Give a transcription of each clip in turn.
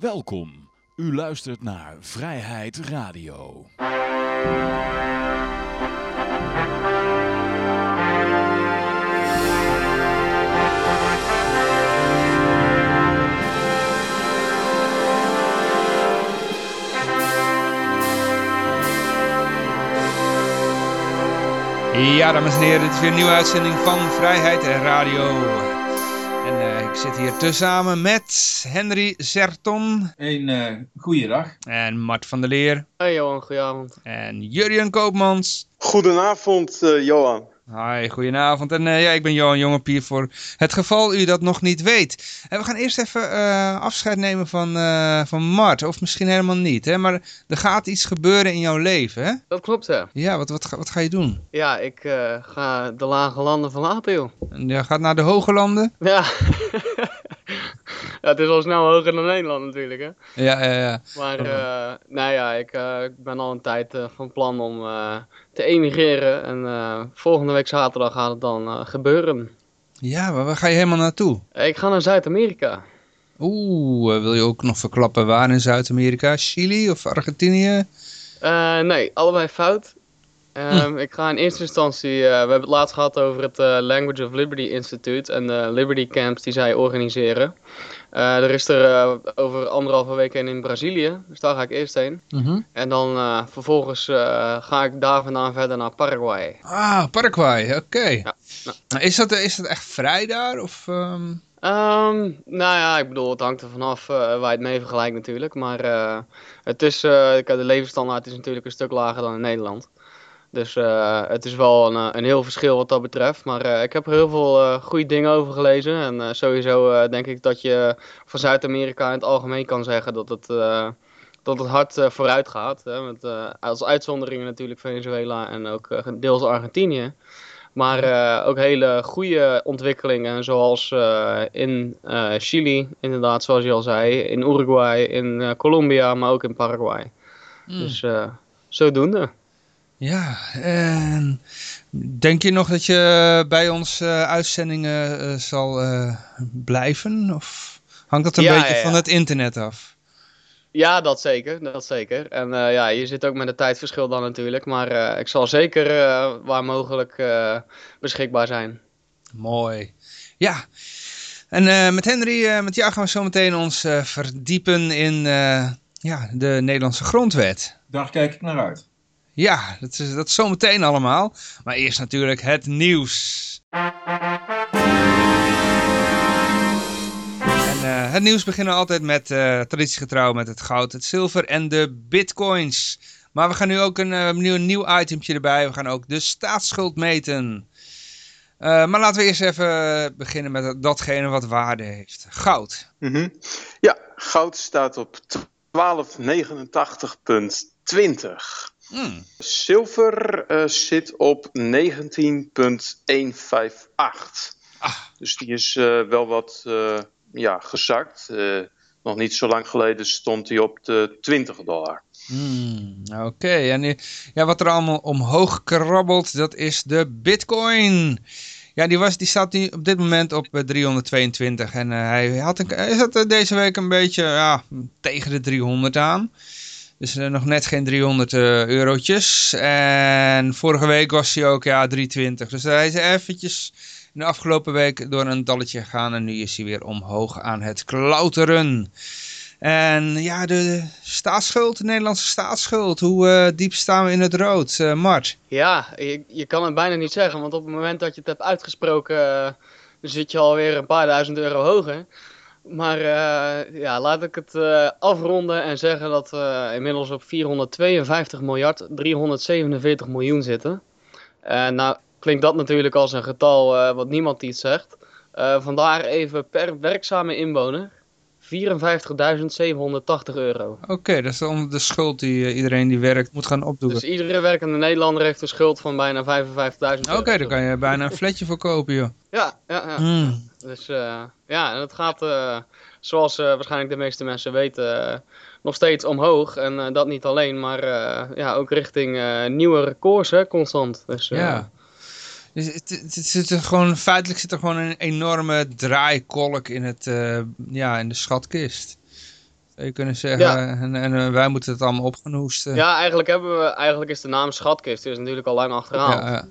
Welkom. U luistert naar Vrijheid Radio. Ja, dames en heren, dit is weer een nieuwe uitzending van Vrijheid Radio. En eh, ik zit hier tezamen met Henry Zerton Een uh, goede dag. en Mart van der Leer Hey Johan, goedenavond. en Jurjen Koopmans. Goedenavond, eh, Johan. Hi, goedenavond. En eh, ja, ik ben Johan Jongepier voor het geval u dat nog niet weet. En we gaan eerst even eh, afscheid nemen van, eh, van Mart, of misschien helemaal niet. Hè? Maar er gaat iets gebeuren in jouw leven, hè? Dat klopt hè. Ja, wat, wat, ga- wat ga je doen? Ja, ik ga de lage landen verlaten joh. En gaat naar de hoge landen? Ja. ja, het is al snel hoger dan Nederland natuurlijk hè. Ja, ja, ja. Maar eh, nou ja, ik, eh, ik ben al een tijd eh, van plan om te emigreren. En volgende week zaterdag gaat het dan gebeuren. Ja, maar waar ga je helemaal naartoe? Ik ga naar Zuid-Amerika. Oeh, eh, wil je ook nog verklappen waar in Zuid-Amerika? Chili of Argentinië? Nee, allebei fout. Ehm, Ik ga in eerste instantie, we hebben het laatst gehad over het Language of Liberty Institute en de Liberty Camps die zij organiseren. Eh, er is er eh, over anderhalve week een in Brazilië, dus daar ga ik eerst heen. En dan eh, vervolgens ga ik daar vandaan verder naar Paraguay. Ah, Paraguay, oké. Ja, Nou, Is, dat, is dat echt vrij daar? Of, Ehm, nou ja, ik bedoel, het hangt er vanaf eh, waar je het mee vergelijkt natuurlijk. Maar het is, de levensstandaard is natuurlijk een stuk lager dan in Nederland. Dus eh, het is wel een, eh, een heel verschil wat dat betreft. Maar eh, ik heb er heel veel eh, goede dingen over gelezen. En sowieso denk ik dat je van Zuid-Amerika in het algemeen kan zeggen dat het, dat het hard vooruit gaat. Hè? Met, als uitzonderingen natuurlijk Venezuela en ook deels Argentinië. Maar ook hele goede ontwikkelingen, zoals in Chili, inderdaad, zoals je al zei, in Uruguay, in Colombia, maar ook in Paraguay. Dus eh, zodoende. Ja, en denk je nog dat je bij ons eh, uitzendingen eh, zal eh, blijven? Of hangt dat een Ja, beetje ja, van het internet af? Ja, dat zeker, dat zeker. En eh, ja, je zit ook met het tijdverschil dan natuurlijk, maar eh, ik zal zeker eh, waar mogelijk eh, beschikbaar zijn. Mooi. Ja. En eh, met Henry, eh, met jou gaan we zo meteen ons eh, verdiepen in eh, ja, de Nederlandse grondwet. Daar kijk ik naar uit. Ja, dat is, dat zometeen allemaal. Maar eerst natuurlijk het nieuws. En eh, het nieuws beginnen we altijd met eh traditiegetrouw met het goud, het zilver en de bitcoins. Maar we gaan nu ook een, eh, nieuw, nieuw itempje erbij. We gaan ook de staatsschuld meten. Maar laten we eerst even beginnen met datgene wat waarde heeft. Goud. Mhm. Ja, goud staat op 1289,20. Hmm. Zilver eh, zit op 19,158. Ah. Dus die is eh, wel wat eh, ja, gezakt. Nog niet zo lang geleden stond hij op de 20 dollar. Hmm, Oké, en ja, wat er allemaal omhoog krabbelt, dat is de bitcoin. Ja, die, was, die staat nu op dit moment op eh, 322 en hij, had een, hij zat deze week een beetje ja, tegen de 300 aan. Dus eh, nog net geen 300 eh, eurotjes. En vorige week was hij ook ja, 320. Dus hij is eventjes in de afgelopen week door een dalletje gegaan en nu is hij weer omhoog aan het klauteren. En ja, de staatsschuld, de Nederlandse staatsschuld. Hoe eh, diep staan we in het rood, Mart? Ja, je, je kan het bijna niet zeggen, want op het moment dat je het hebt uitgesproken, zit je alweer een paar duizend euro hoger. Maar eh, ja, laat ik het eh, afronden en zeggen dat we inmiddels op 452 miljard 347 miljoen zitten. En nou klinkt dat natuurlijk als een getal eh, wat niemand iets zegt. Eh, vandaar even per werkzame inwoner 54.780 euro. Oké, dat is dan de schuld die eh, iedereen die werkt moet gaan opdoen. Dus iedere werkende Nederlander heeft een schuld van bijna 55.000 euro. Oké, daar kan je bijna een flatje voor kopen, joh. Ja, ja, ja. Hmm. Dus eh, ja, en het gaat eh, zoals eh, waarschijnlijk de meeste mensen weten nog steeds omhoog. En dat niet alleen, maar ja, ook richting nieuwe records hè, constant. Dus, Ja. Dus het, het, het zit er gewoon, feitelijk zit er gewoon een enorme draaikolk in, het, ja, in de schatkist. Zou je kunnen zeggen. Ja. En, en wij moeten het allemaal opgenoesten. Ja, eigenlijk, hebben we, eigenlijk is de naam schatkist is natuurlijk al lang achterhaald. ja, ja.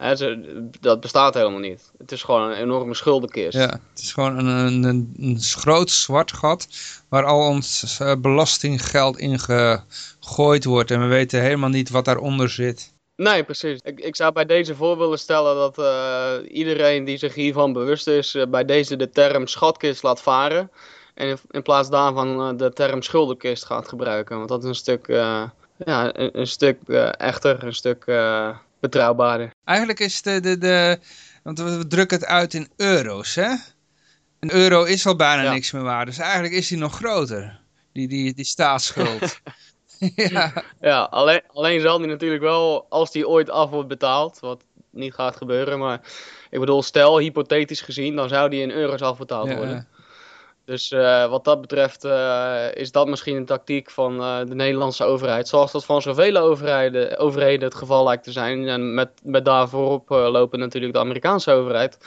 Ze- dat bestaat helemaal niet. Het is gewoon een enorme schuldenkist. Ja, het is gewoon een, een, een, groot zwart gat waar al ons eh, belastinggeld in gegooid wordt. En we weten helemaal niet wat daaronder zit. Nee, precies. Ik, ik zou bij deze voor willen stellen dat eh, iedereen die zich hiervan bewust is, eh, bij deze de term schatkist laat varen. En in, in plaats daarvan de term schuldenkist gaat gebruiken. Want dat is een stuk, ja, een, een stuk echter, een stuk betrouwbaarder. Eigenlijk is de, de, de want we drukken het uit in euro's, hè? Een euro is al bijna Ja. niks meer waard, dus eigenlijk is die nog groter. Die, die, die staatsschuld. ja, Ja, alleen, alleen zal die natuurlijk wel, als die ooit af wordt betaald, wat niet gaat gebeuren, maar ik bedoel, stel, hypothetisch gezien, dan zou die in euro's afbetaald ja, worden. Dus eh, wat dat betreft eh, is dat misschien een tactiek van eh, de Nederlandse overheid. Zoals dat van zoveel overheden, overheden het geval lijkt te zijn. En met, met daar voorop eh, lopen natuurlijk de Amerikaanse overheid.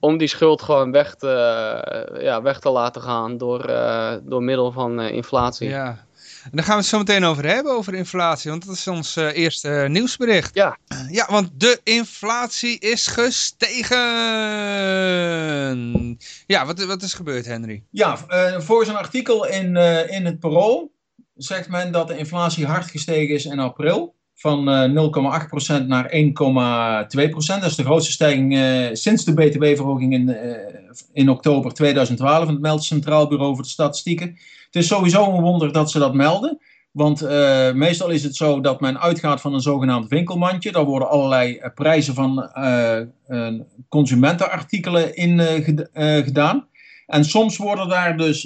Om die schuld gewoon weg te, ja, weg te laten gaan door, door middel van inflatie. ja. En daar gaan we het zo meteen over hebben, over inflatie. Want dat is ons eh, eerste eh, nieuwsbericht. Ja. Ja, want de inflatie is gestegen. Ja, wat, wat is gebeurd, Henry? Ja, eh, volgens een artikel in, eh, in het Parool zegt men dat de inflatie hard gestegen is in april. Van eh 0,8% naar 1,2%. Dat is de grootste stijging eh, sinds de btw-verhoging in, eh, in oktober 2012. En het meldt het Centraal Bureau voor de Statistieken. Het is sowieso een wonder dat ze dat melden. Want eh, meestal is het zo dat men uitgaat van een zogenaamd winkelmandje. Daar worden allerlei eh, prijzen van eh, consumentenartikelen in ged- gedaan. En soms worden daar dus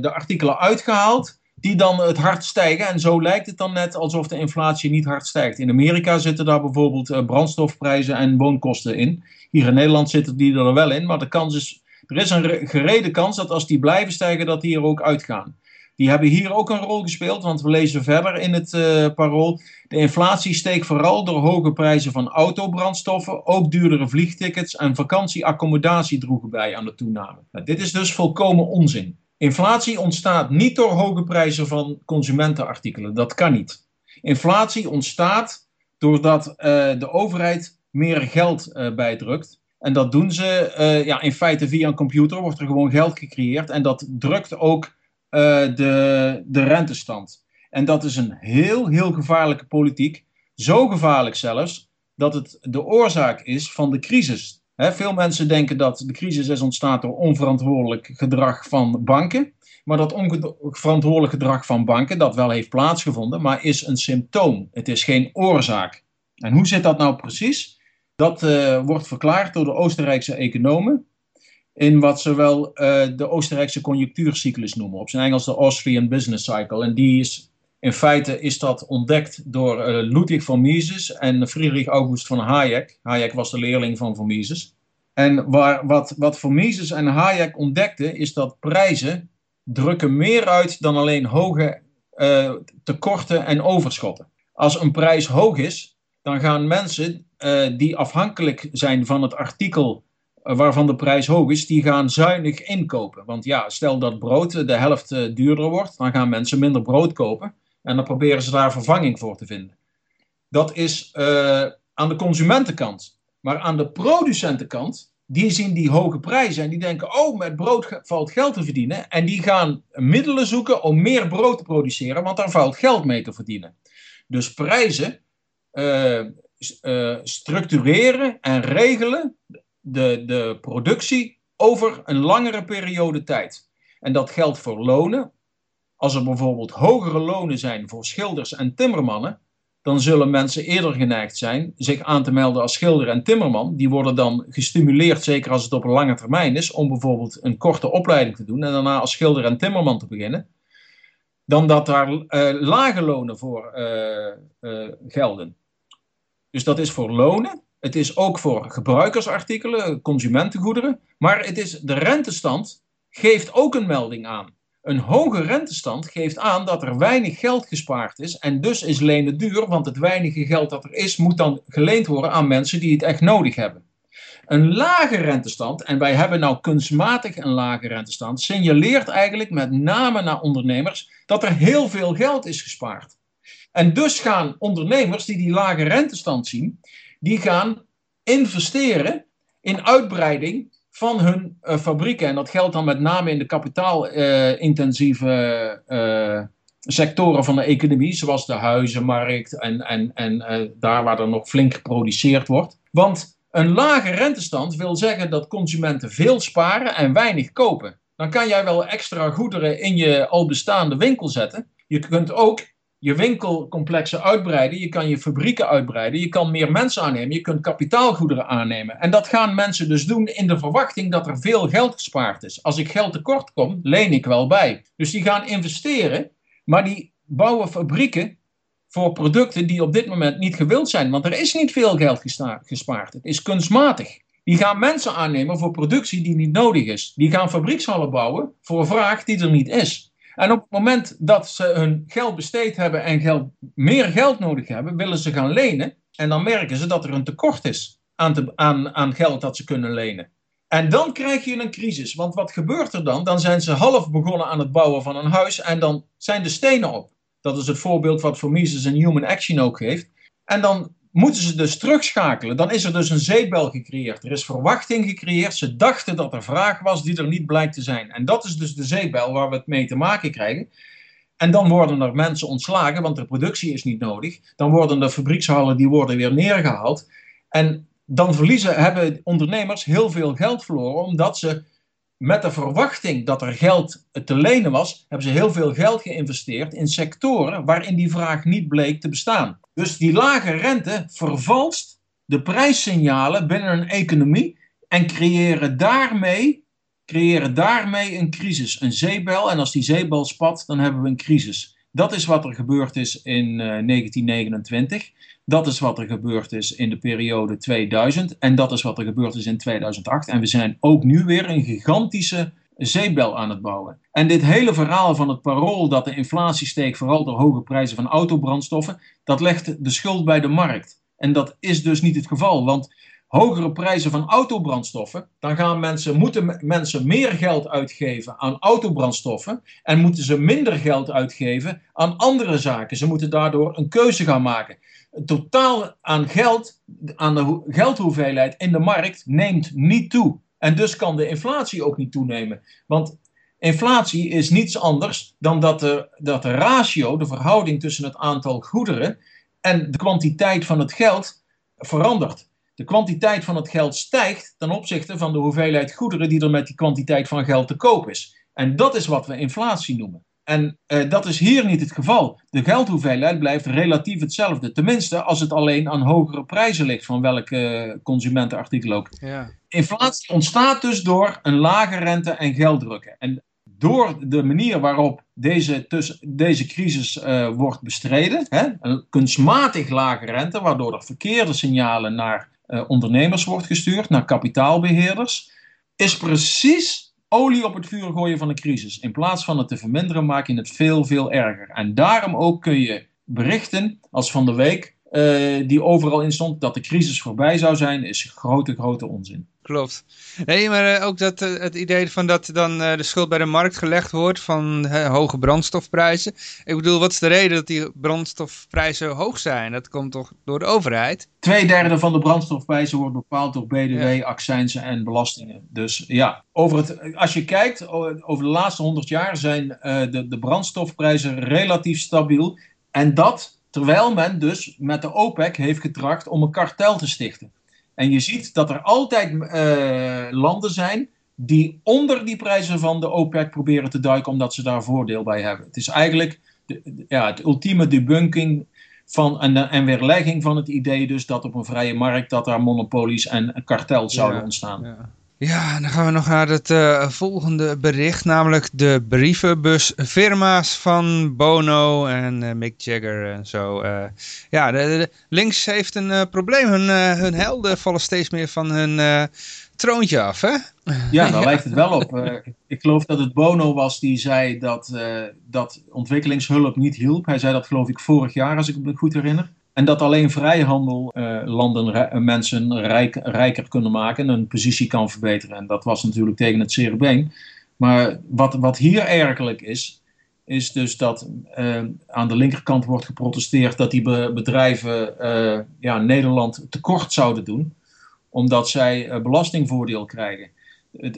de artikelen uitgehaald die dan het hard stijgen. En zo lijkt het dan net alsof de inflatie niet hard stijgt. In Amerika zitten daar bijvoorbeeld brandstofprijzen en woonkosten in. Hier in Nederland zitten die er wel in. Maar de kans is, er is een re- gerede kans dat als die blijven stijgen, dat die er ook uitgaan. Die hebben hier ook een rol gespeeld, want we lezen verder in het eh, parool. De inflatie steeg vooral door hoge prijzen van autobrandstoffen, ook duurdere vliegtickets en vakantieaccommodatie droegen bij aan de toename. Nou, dit is dus volkomen onzin. Inflatie ontstaat niet door hoge prijzen van consumentenartikelen, dat kan niet. Inflatie ontstaat doordat eh, de overheid meer geld eh, bijdrukt. En dat doen ze ja, in feite via een computer, wordt er gewoon geld gecreëerd. En dat drukt ook de, de rentestand. En dat is een heel, heel gevaarlijke politiek. Zo gevaarlijk zelfs dat het de oorzaak is van de crisis. Hè, veel mensen denken dat de crisis is ontstaan door onverantwoordelijk gedrag van banken. Maar dat onverantwoordelijk gedrag van banken, dat wel heeft plaatsgevonden, maar is een symptoom. Het is geen oorzaak. En hoe zit dat nou precies? Dat eh, wordt verklaard door de Oostenrijkse economen in wat ze wel eh, de Oostenrijkse conjunctuurcyclus noemen. Op zijn Engels de Austrian Business Cycle. En die is, in feite is dat ontdekt door eh, Ludwig von Mises en Friedrich August van Hayek. Hayek was de leerling van von Mises. En waar, wat, wat von Mises en Hayek ontdekten is dat prijzen drukken meer uit dan alleen hoge eh, tekorten en overschotten. Als een prijs hoog is, dan gaan mensen die afhankelijk zijn van het artikel waarvan de prijs hoog is, die gaan zuinig inkopen. Want ja, stel dat brood eh, de helft eh, duurder wordt, dan gaan mensen minder brood kopen. En dan proberen ze daar vervanging voor te vinden. Dat is eh, aan de consumentenkant. Maar aan de producentenkant, die zien die hoge prijzen en die denken, oh, met brood valt geld te verdienen. En die gaan middelen zoeken om meer brood te produceren, want daar valt geld mee te verdienen. Dus prijzen structureren en regelen de, de productie over een langere periode tijd. En dat geldt voor lonen. Als er bijvoorbeeld hogere lonen zijn voor schilders en timmermannen, dan zullen mensen eerder geneigd zijn zich aan te melden als schilder en timmerman. Die worden dan gestimuleerd, zeker als het op een lange termijn is, om bijvoorbeeld een korte opleiding te doen en daarna als schilder en timmerman te beginnen. Dan dat daar eh, lage lonen voor eh, eh, gelden. Dus dat is voor lonen. Het is ook voor gebruikersartikelen, consumentengoederen. Maar het is, de rentestand geeft ook een melding aan. Een hoge rentestand geeft aan dat er weinig geld gespaard is. En dus is lenen duur, want het weinige geld dat er is, moet dan geleend worden aan mensen die het echt nodig hebben. Een lage rentestand, en wij hebben nou kunstmatig een lage rentestand, signaleert eigenlijk met name naar ondernemers dat er heel veel geld is gespaard. En dus gaan ondernemers die die lage rentestand zien, die gaan investeren in uitbreiding van hun uh, fabrieken. En dat geldt dan met name in de kapitaalintensieve uh, sectoren van de economie, zoals de huizenmarkt en, en, en uh, daar waar er nog flink geproduceerd wordt. Want een lage rentestand wil zeggen dat consumenten veel sparen en weinig kopen. Dan kan jij wel extra goederen in je al bestaande winkel zetten. Je kunt ook je winkelcomplexen uitbreiden, je kan je fabrieken uitbreiden, je kan meer mensen aannemen, je kunt kapitaalgoederen aannemen. En dat gaan mensen dus doen in de verwachting dat er veel geld gespaard is. Als ik geld tekort kom, leen ik wel bij. Dus die gaan investeren, maar die bouwen fabrieken voor producten die op dit moment niet gewild zijn, want er is niet veel geld gespaard. Het is kunstmatig. Die gaan mensen aannemen voor productie die niet nodig is. Die gaan fabriekshallen bouwen voor vraag die er niet is. En op het moment dat ze hun geld besteed hebben en meer geld nodig hebben, willen ze gaan lenen. En dan merken ze dat er een tekort is aan, aan, aan geld dat ze kunnen lenen. En dan krijg je een crisis. Want wat gebeurt er dan? Dan zijn ze half begonnen aan het bouwen van een huis en dan zijn de stenen op. Dat is het voorbeeld wat voor Mises en Human Action ook geeft. En dan moeten ze dus terugschakelen. Dan is er dus een zeepbel gecreëerd. Er is verwachting gecreëerd. Ze dachten dat er vraag was die er niet blijkt te zijn. En dat is dus de zeepbel waar we het mee te maken krijgen. En dan worden er mensen ontslagen, want de productie is niet nodig. Dan worden de fabriekshallen die worden weer neergehaald. En dan verliezen, hebben ondernemers heel veel geld verloren, omdat ze met de verwachting dat er geld te lenen was, hebben ze heel veel geld geïnvesteerd in sectoren waarin die vraag niet bleek te bestaan. Dus die lage rente vervalst de prijssignalen binnen een economie en creëren daarmee, creëren daarmee een crisis, een zeebel. En als die zeebel spat, dan hebben we een crisis. Dat is wat er gebeurd is in uh, eh, 1929. Dat is wat er gebeurd is in de periode 2000. En dat is wat er gebeurd is in 2008. En we zijn ook nu weer een gigantische zeebel aan het bouwen. En dit hele verhaal van het parool dat de inflatie steekt, vooral door hoge prijzen van autobrandstoffen, dat legt de schuld bij de markt. En dat is dus niet het geval, want hogere prijzen van autobrandstoffen, dan gaan mensen, moeten mensen meer geld uitgeven aan autobrandstoffen en moeten ze minder geld uitgeven aan andere zaken. Ze moeten daardoor een keuze gaan maken. Het totaal aan geld, aan de geldhoeveelheid in de markt neemt niet toe. En dus kan de inflatie ook niet toenemen. Want inflatie is niets anders dan dat de, dat de ratio, de verhouding tussen het aantal goederen en de kwantiteit van het geld verandert. De kwantiteit van het geld stijgt ten opzichte van de hoeveelheid goederen die er met die kwantiteit van geld te koop is. En dat is wat we inflatie noemen. En uh, dat is hier niet het geval. De geldhoeveelheid blijft relatief hetzelfde. Tenminste, als het alleen aan hogere prijzen ligt, van welk uh, consumentenartikel ook. Ja. Inflatie ontstaat dus door een lage rente en gelddrukken. En door de manier waarop deze, deze crisis uh, wordt bestreden, hè, een kunstmatig lage rente, waardoor er verkeerde signalen naar ondernemers wordt gestuurd, naar kapitaalbeheerders, is precies olie op het vuur gooien van een crisis. In plaats van het te verminderen, maak je het veel, veel erger. En daarom ook kun je berichten als van de week, uh, die overal in stond, dat de crisis voorbij zou zijn, is grote, grote onzin. Klopt. Nee, maar uh, ook dat, uh, het idee van dat dan uh, de schuld bij de markt gelegd wordt van hoge brandstofprijzen. Ik bedoel, wat is de reden dat die brandstofprijzen hoog zijn? Dat komt toch door de overheid? Tweederde van de brandstofprijzen wordt bepaald door BDW, ja. accijnsen en belastingen. Dus ja, over het, als je kijkt, over de laatste 100 jaar zijn de, de brandstofprijzen relatief stabiel. En dat terwijl men dus met de OPEC heeft getracht om een kartel te stichten. En je ziet dat er altijd uh, landen zijn die onder die prijzen van de OPEC proberen te duiken omdat ze daar voordeel bij hebben. Het is eigenlijk de, ja, het ultieme debunking van, en, en weerlegging van het idee dus dat op een vrije markt dat daar monopolies en kartels zouden ja, ontstaan. Ja. Ja, dan gaan we nog naar het uh, volgende bericht, namelijk de brievenbusfirma's van Bono en uh, Mick Jagger en zo. Uh, ja, de, de, links heeft een probleem. Hun, hun helden vallen steeds meer van hun troontje af, hè? Ja, daar lijkt het wel op. ik geloof dat het Bono was die zei dat, dat ontwikkelingshulp niet hielp. Hij zei dat geloof ik vorig jaar, als ik me goed herinner. En dat alleen vrijhandel uh, landen, mensen rijk, rijker kunnen maken en hun positie kan verbeteren. En dat was natuurlijk tegen het zere been. Maar wat, wat hier eigenlijk is, is dus dat uh, aan de linkerkant wordt geprotesteerd dat die be bedrijven ja, Nederland tekort zouden doen, omdat zij belastingvoordeel krijgen.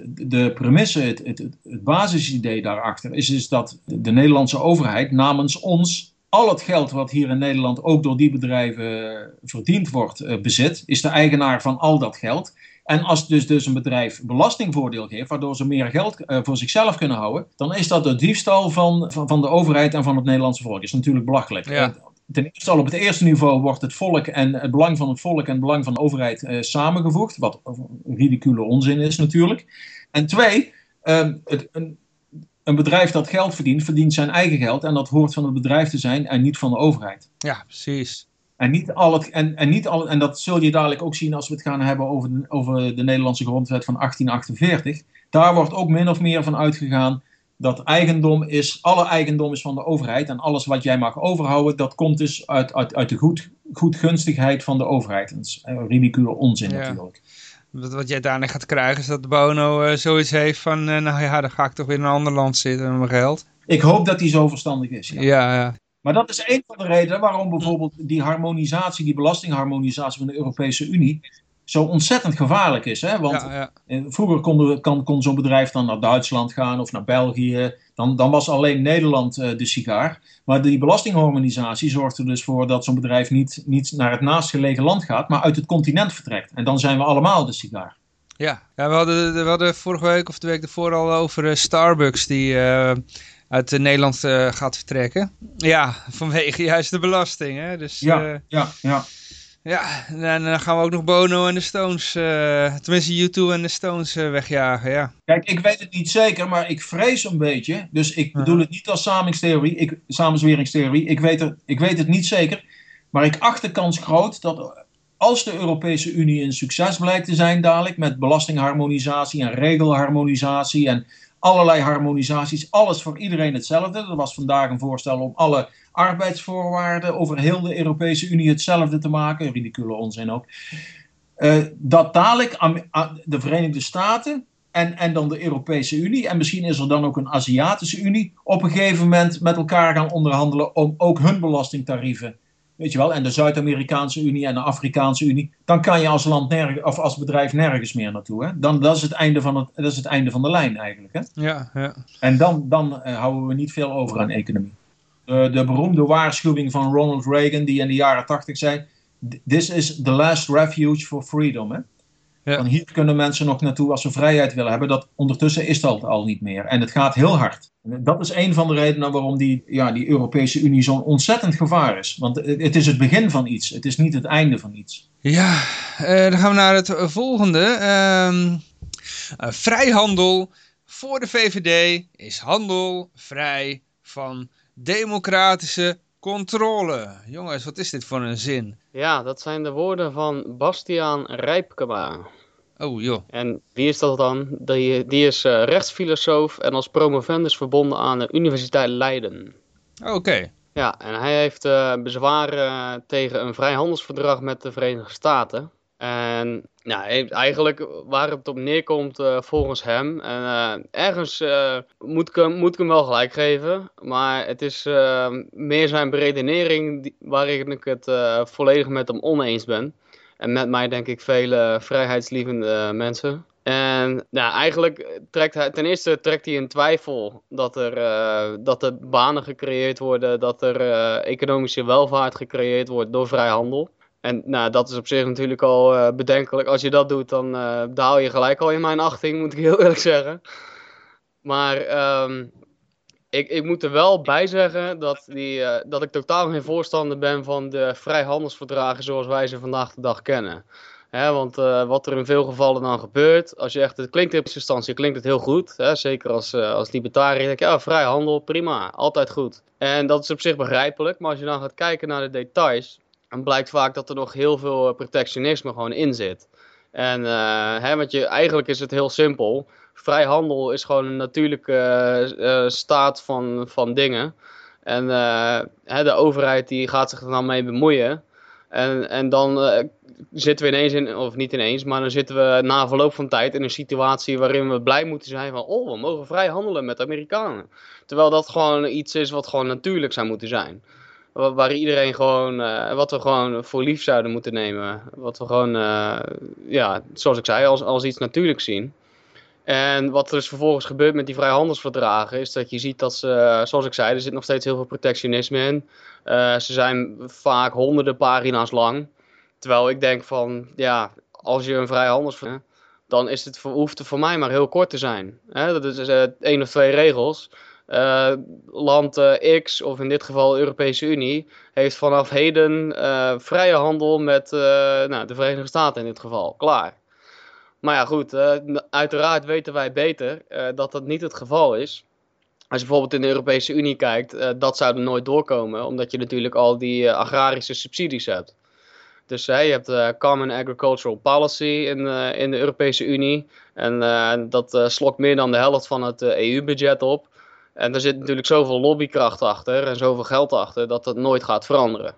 De premisse, het, het, het, basisidee daarachter is, is dat de Nederlandse overheid namens ons al het geld wat hier in Nederland ook door die bedrijven verdiend wordt, bezit, is de eigenaar van al dat geld. En als dus, dus een bedrijf belastingvoordeel geeft, waardoor ze meer geld uh, voor zichzelf kunnen houden, dan is dat de diefstal van, van, van, de overheid en van het Nederlandse volk. Dat is natuurlijk belachelijk. Ja. Ten eerste al op het eerste niveau wordt het volk en het belang van het volk en het belang van de overheid samengevoegd, wat ridicule onzin is natuurlijk. En twee, het, een, een bedrijf dat geld verdient, verdient zijn eigen geld en dat hoort van het bedrijf te zijn en niet van de overheid. Ja, precies. En, niet al het, en, en, niet al, en dat zul je dadelijk ook zien als we het gaan hebben over de, over de Nederlandse grondwet van 1848. Daar wordt ook min of meer van uitgegaan dat eigendom is, alle eigendom is van de overheid. En alles wat jij mag overhouden, dat komt dus uit, uit, uit de goed, goedgunstigheid van de overheid. Dat is ridicule onzin Ja. natuurlijk. Wat, wat jij daarna gaat krijgen is dat de Bono eh, zoiets heeft van, eh, nou ja, dan ga ik toch weer in een ander land zitten met mijn geld. Ik hoop dat hij zo verstandig is. Ja. Ja, ja. Maar dat is een van de redenen waarom bijvoorbeeld die harmonisatie, die belastingharmonisatie van de Europese Unie, zo ontzettend gevaarlijk is. Hè? Want ja, ja. eh, vroeger kon, kon, kon zo'n bedrijf dan naar Duitsland gaan of naar België. Dan, dan was alleen Nederland uh, de sigaar. Maar die belastingharmonisatie zorgt er dus voor dat zo'n bedrijf niet, niet naar het naastgelegen land gaat, maar uit het continent vertrekt. En dan zijn we allemaal de sigaar. Ja, ja we, hadden, we hadden vorige week of de week ervoor al over uh, Starbucks die uh, uit Nederland uh, gaat vertrekken. Ja, vanwege juist de belasting. Hè? Dus, ja, ja, ja. Ja, en dan gaan we ook nog Bono en de Stones, uh, tenminste U2 en de Stones uh, wegjagen, ja. Kijk, ik weet het niet zeker, maar ik vrees een beetje. Dus ik bedoel het niet als samensweringstheorie, ik, samenzweringstheorie. Ik weet, er, ik weet het niet zeker, maar ik acht de kans groot dat als de Europese Unie een succes blijkt te zijn dadelijk met belastingharmonisatie en regelharmonisatie en allerlei harmonisaties, alles voor iedereen hetzelfde. Er was vandaag een voorstel om alle arbeidsvoorwaarden over heel de Europese Unie hetzelfde te maken. Ridicule onzin ook. Uh, dat dadelijk de Verenigde Staten en, en dan de Europese Unie, en misschien is er dan ook een Aziatische Unie, op een gegeven moment met elkaar gaan onderhandelen om ook hun belastingtarieven. Weet je wel, en de Zuid-Amerikaanse Unie en de Afrikaanse Unie, dan kan je als land nergens, of als bedrijf nergens meer naartoe. Hè? Dan, dat, is het einde van het, dat is het einde van de lijn eigenlijk. Hè? Ja, ja. En dan, dan uh, houden we niet veel over aan economie. De, de beroemde waarschuwing van Ronald Reagan, die in de jaren tachtig zei: This is the last refuge for freedom. Hè? Ja. Van hier kunnen mensen nog naartoe als ze vrijheid willen hebben. Dat, ondertussen is dat al niet meer. En het gaat heel hard. Dat is een van de redenen waarom die, ja, die Europese Unie zo'n ontzettend gevaar is. Want het is het begin van iets. Het is niet het einde van iets. Ja, uh, dan gaan we naar het volgende. Uh, uh, vrijhandel voor de VVD is handel vrij van democratische controle. Jongens, wat is dit voor een zin? Ja, dat zijn de woorden van Bastiaan Rijpkema. Oh joh. En wie is dat dan? Die, die is uh, rechtsfilosoof en als promovendus verbonden aan de Universiteit Leiden. Oké. Okay. Ja, en hij heeft uh, bezwaren tegen een vrijhandelsverdrag met de Verenigde Staten. En nou, eigenlijk waar het op neerkomt uh, volgens hem. En uh, ergens uh, moet, ik hem, moet ik hem wel gelijk geven. Maar het is meer zijn beredenering die, waar ik het volledig met hem oneens ben. En met mij denk ik vele vrijheidslievende mensen. En nou, eigenlijk trekt hij, ten eerste trekt hij in twijfel dat er, dat er banen gecreëerd worden. Dat er economische welvaart gecreëerd wordt door vrijhandel. En nou, dat is op zich natuurlijk al uh, bedenkelijk. Als je dat doot, dan uh, daal je gelijk al in mijn achting, moet ik heel eerlijk zeggen. Maar um, ik, ik moet er wel bij zeggen dat, die, uh, dat ik totaal geen voorstander ben van de vrijhandelsverdragen zoals wij ze vandaag de dag kennen. Hè, want wat er in veel gevallen dan gebeurt, als je echt, het klinkt in eerste instantie klinkt het heel goed. Hè, zeker als, als libertariër denk je, ja, vrijhandel, prima, altijd goed. En dat is op zich begrijpelijk, maar als je dan gaat kijken naar de details, dan blijkt vaak dat er nog heel veel protectionisme gewoon in zit. En uh, hè, want je, eigenlijk is het heel simpel. Vrijhandel is gewoon een natuurlijke uh, staat van, van dingen. En hè, de overheid die gaat zich er dan mee bemoeien. En, en dan eh, zitten we ineens in, of niet ineens, maar dan zitten we na verloop van tijd in een situatie waarin we blij moeten zijn van, oh, we mogen vrij handelen met Amerikanen. Terwijl dat gewoon iets is wat gewoon natuurlijk zou moeten zijn. Wa- Waar iedereen gewoon, eh, wat we gewoon voor lief zouden moeten nemen. Wat we gewoon, eh, ja, zoals ik zei, als, als iets natuurlijks zien. En wat er dus vervolgens gebeurt met die vrijhandelsverdragen, is dat je ziet dat ze, eh, zoals ik zei, er zit nog steeds heel veel protectionisme in. Ze zijn vaak honderden pagina's lang. Terwijl ik denk van, ja, als je een vrijhandelsverdrag dan is het, hoeft het voor mij maar heel kort te zijn. Hè? Dat is één of twee regels. Eh, land eh, X, of in dit geval de Europese Unie, heeft vanaf heden eh, vrije handel met nou, de Verenigde Staten in dit geval. Klaar. Maar ja, goed, uiteraard weten wij beter dat dat niet het geval is. Als je bijvoorbeeld in de Europese Unie kijkt, dat zou er nooit doorkomen, omdat je natuurlijk al die agrarische subsidies hebt. Dus je hebt eh, Common Agricultural Policy in, in de Europese Unie. En dat slokt meer dan de helft van het EU-budget op. En er zit natuurlijk zoveel lobbykracht achter en zoveel geld achter dat dat nooit gaat veranderen.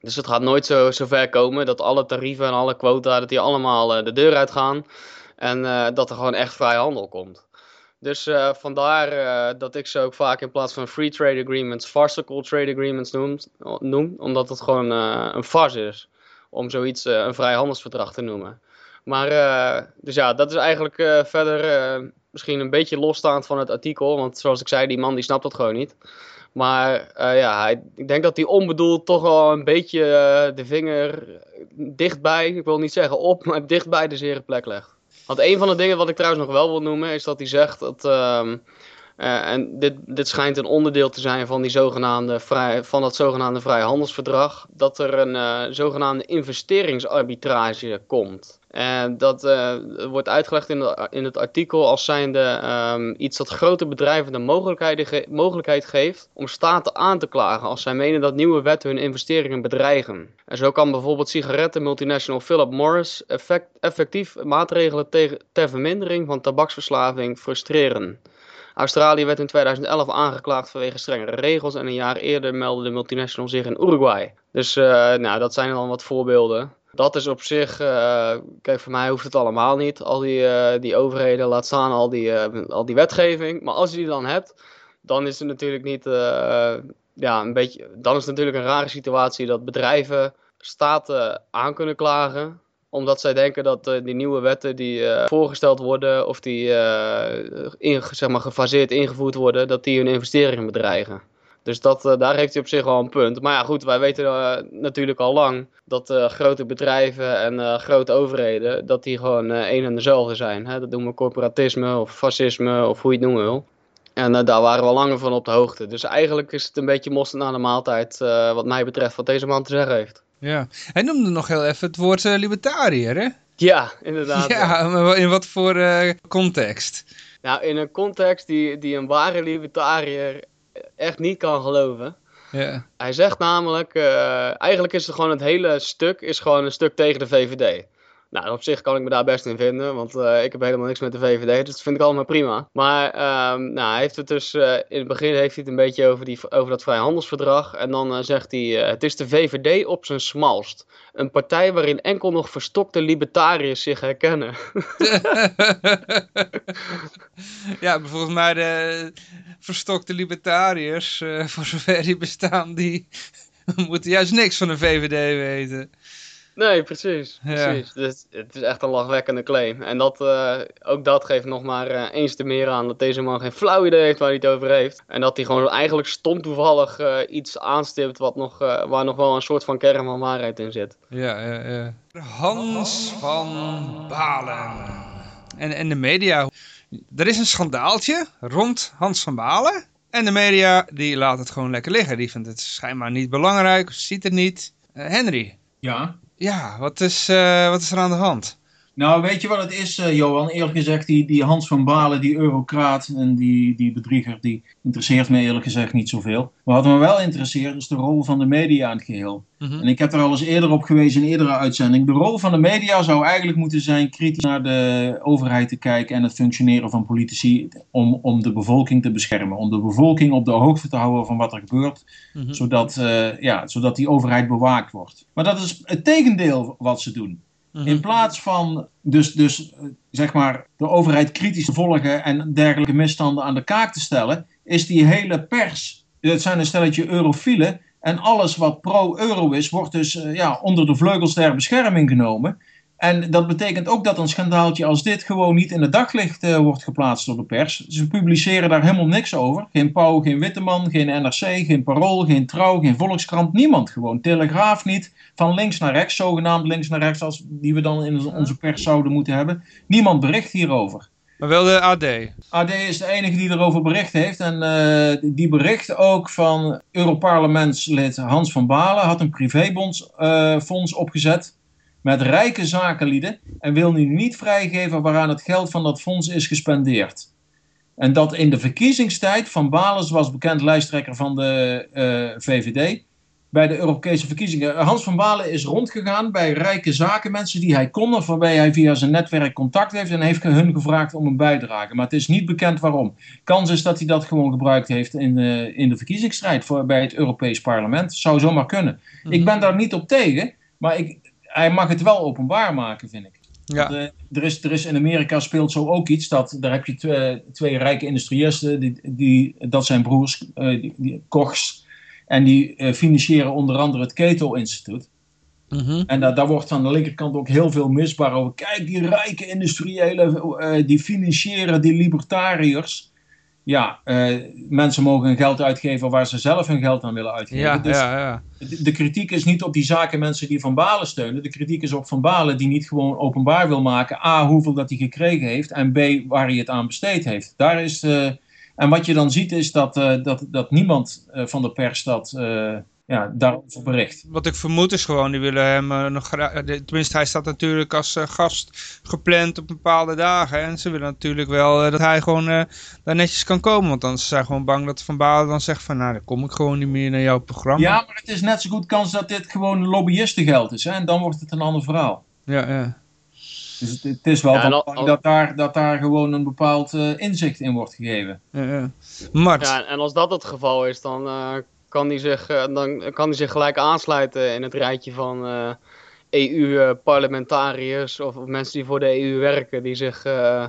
Dus het gaat nooit zo, zo ver komen dat alle tarieven en alle quota dat die allemaal eh, de deur uitgaan. En eh, dat er gewoon echt vrij handel komt. Dus eh, vandaar dat ik ze ook vaak in plaats van free trade agreements, farcical trade agreements noem. noem omdat het gewoon een farce is om zoiets een vrijhandelsverdrag te noemen. Maar, dus ja, dat is eigenlijk verder misschien een beetje losstaand van het artikel. Want zoals ik zei, die man die snapt dat gewoon niet. Maar eh, ja, ik denk dat hij onbedoeld toch wel een beetje eh, de vinger dichtbij, ik wil niet zeggen op, maar dichtbij de zere plek legt. Want een van de dingen wat ik trouwens nog wel wil noemen, is dat hij zegt dat. ehm, eh, en dit, dit schijnt een onderdeel te zijn van, die zogenaamde vrij, van dat zogenaamde vrijhandelsverdrag. Dat er een zogenaamde investeringsarbitrage komt. En dat eh, wordt uitgelegd in, in het artikel als zijnde ehm, iets dat grote bedrijven de mogelijkheid, ge- mogelijkheid geeft om staten aan te klagen als zij menen dat nieuwe wetten hun investeringen bedreigen. En zo kan bijvoorbeeld sigarettenmultinational Philip Morris effect, effectief maatregelen tegen, ter vermindering van tabaksverslaving frustreren. Australië werd in 2011 aangeklaagd vanwege strengere regels en een jaar eerder meldde de multinational zich in Uruguay. Dus eh, nou, dat zijn dan wat voorbeelden. Dat is op zich, eh, kijk voor mij hoeft het allemaal niet, al die, eh, die overheden, laat staan al die, eh, al die wetgeving. Maar als je die dan hebt, dan is het natuurlijk niet, ja een beetje, dan is het natuurlijk een rare situatie dat bedrijven staten aan kunnen klagen omdat zij denken dat die nieuwe wetten die voorgesteld worden of die in, zeg maar, gefaseerd ingevoerd worden, dat die hun investeringen bedreigen. Dus dat, eh, daar heeft hij op zich wel een punt. Maar ja, goed, wij weten eh, natuurlijk al lang dat eh, grote bedrijven en grote overheden, dat die gewoon één en dezelfde zijn. Hè? Dat noemen we corporatisme of fascisme of hoe je het noemen wil. En daar waren we al langer van op de hoogte. Dus eigenlijk is het een beetje mosterd na de maaltijd, wat mij betreft, wat deze man te zeggen heeft. Ja. Hij noemde nog heel even het woord eh, libertariër, hè? Ja, inderdaad. Ja, maar in wat voor context? Nou, in een context die, die een ware libertariër echt niet kan geloven. Hij zegt namelijk, eh, eigenlijk is het gewoon het hele stuk is gewoon een stuk tegen de VVD. Nou, op zich kan ik me daar best in vinden, want eh, ik heb helemaal niks met de VVD, dus dat vind ik allemaal prima. Maar ehm, nou, hij heeft het dus, eh, in het begin heeft hij het een beetje over, die, over dat vrijhandelsverdrag. En dan eh, zegt hij, het is de VVD op zijn smalst. Een partij waarin enkel nog verstokte libertariërs zich herkennen. ja, volgens mij de verstokte libertariërs, voor zover die bestaan, die moeten juist niks van de VVD weten. Nee, precies. Ja. precies. Dus het is echt een lachwekkende claim. En dat, eh, ook dat geeft nog maar eh, eens te meer aan dat deze man geen flauw idee heeft waar hij het over heeft. En dat hij gewoon eigenlijk stom toevallig eh, iets aanstipt wat nog, eh, waar nog wel een soort van kern van waarheid in zit. Ja, ja, ja. Hans van Balen. En, en de media. Er is een schandaaltje rond Hans van Balen. En de media die laat het gewoon lekker liggen. Die vindt het schijnbaar niet belangrijk, ziet het niet. Henry, Ja. Ja, wat is, eh, wat is er aan de hand? Nou, weet je wat het is, uh, Johan? Eerlijk gezegd, die, die Hans van Balen, die eurocraat en die, die bedrieger, die interesseert me eerlijk gezegd niet zoveel. Wat me wel interesseert is de rol van de media in het geheel. Mhm. En ik heb er al eens eerder op gewezen in eerdere uitzending. De rol van de media zou eigenlijk moeten zijn kritisch naar de overheid te kijken en het functioneren van politici om, om de bevolking te beschermen. Om de bevolking op de hoogte te houden van wat er gebeurt, Mhm. zodat, eh, ja, zodat die overheid bewaakt wordt. Maar dat is het tegendeel wat ze doen. Mhm. In plaats van dus, dus zeg maar de overheid kritisch te volgen en dergelijke misstanden aan de kaak te stellen, is die hele pers, het zijn een stelletje eurofielen, en alles wat pro-euro is, wordt dus eh, ja, onder de vleugels der bescherming genomen. En dat betekent ook dat een schandaaltje als dit gewoon niet in het daglicht eh, wordt geplaatst door de pers. Ze publiceren daar helemaal niks over. Geen Pauw, geen Witteman, geen NRC, geen Parool, geen Trouw, geen Volkskrant. Niemand gewoon. Telegraaf niet. Van links naar rechts, zogenaamd links naar rechts, als die we dan in onze pers zouden moeten hebben. Niemand bericht hierover. Maar wel de AD. AD is de enige die erover bericht heeft. En eh, die bericht ook van Europarlementslid Hans van Balen had een privébonds eh, fonds opgezet met rijke zakenlieden en wil nu niet vrijgeven waaraan het geld van dat fonds is gespendeerd. En dat in de verkiezingstijd van Balen was bekend lijsttrekker van de eh, VVD bij de Europese verkiezingen. Hans van Balen is rondgegaan bij rijke zakenmensen die hij kon, of waarbij hij via zijn netwerk contact heeft en heeft hun gevraagd om een bijdrage. Maar het is niet bekend waarom. Kans is dat hij dat gewoon gebruikt heeft in, eh, in de verkiezingsstrijd voor, bij het Europees Parlement. Zou zomaar kunnen. Ik ben daar niet op tegen, maar ik, hij mag het wel openbaar maken, vind ik. Ja. Want, eh, er, is, er is in Amerika speelt zo ook iets dat daar heb je twee, twee rijke industriësten, die, die, dat zijn broers, eh, die, die, Kochs, en die eh, financieren onder andere het Keto Instituut. Mhm. En daar, daar wordt aan de linkerkant ook heel veel misbaar over. Kijk, die rijke industriëlen, die financieren die libertariërs. Ja, eh, mensen mogen hun geld uitgeven waar ze zelf hun geld aan willen uitgeven. Ja, dus ja, ja. de, de kritiek is niet op die zakenmensen die Van Balen steunen. De kritiek is op Van Balen die niet gewoon openbaar wil maken. A, hoeveel dat hij gekregen heeft. En B, waar hij het aan besteed heeft. Daar is, eh, en wat je dan ziet is dat, eh, dat, dat niemand van de pers dat, ja, daarover bericht. Wat ik vermoed is gewoon, die willen hem eh, nog eh, de- Tenminste, hij staat natuurlijk als eh, gast gepland op bepaalde dagen. En ze willen natuurlijk wel dat hij gewoon eh, daar netjes kan komen. Want dan zijn ze gewoon bang dat Van Balen dan zegt van... Nou, dan kom ik gewoon niet meer naar jouw programma. Ja, maar het is net zo goed kans dat dit gewoon lobbyistengeld is. Hè? En dan wordt het een ander verhaal. ja, ja. Dus het, het is wel Ja, al- al- dat, daar, dat daar gewoon een bepaald eh, inzicht in wordt gegeven. ja, ja. Mart, Ja, en als dat het geval is, dan, eh, kan, hij zich, eh, dan kan hij zich gelijk aansluiten in het rijtje van EU-parlementariërs of, of mensen die voor de EU werken, die zich eh,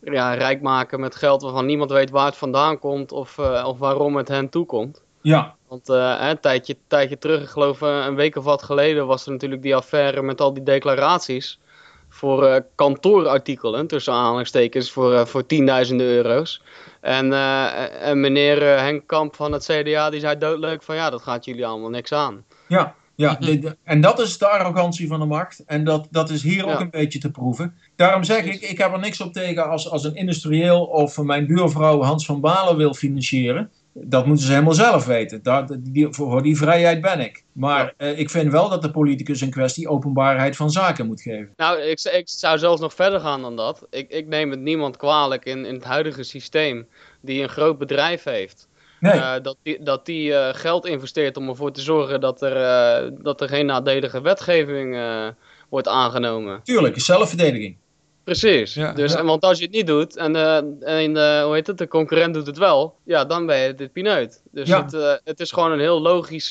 ja, rijk maken met geld waarvan niemand weet waar het vandaan komt of, eh, of waarom het hen toekomt. Ja, Want eh, een tijdje, tijdje terug, ik geloof eh, een week of wat geleden, was er natuurlijk die affaire met al die declaraties voor eh, kantoorartikelen, tussen aanhalingstekens, voor, eh, voor tienduizenden euro's. En, eh, en meneer eh, Henk Kamp van het CDA, die zei doodleuk van ja, dat gaat jullie allemaal niks aan. ja. Ja, de- de- en dat is de arrogantie van de macht. En dat, dat is hier Ja. ook een beetje te proeven. Daarom zeg ik, ik heb er niks op tegen als, als een industrieel of mijn buurvrouw Hans van Balen wil financieren. Dat moeten ze helemaal zelf weten. Dat, die, voor die vrijheid ben ik. Maar eh, ik vind wel dat de politicus in kwestie openbaarheid van zaken moet geven. Nou, ik, ik zou zelfs nog verder gaan dan dat. Ik, ik neem het niemand kwalijk in, in het huidige systeem die een groot bedrijf heeft. Nee, Eh, dat die, dat die eh, geld investeert om ervoor te zorgen dat er, dat er geen nadelige wetgeving wordt aangenomen. tuurlijk, zelfverdediging. Precies. Ja, dus, ja. en Want als je het niet doet en, eh, en eh, hoe heet het, de concurrent doet het wel, ja, dan ben je dit pineut. Dus Ja. het, eh, het is gewoon een heel logisch,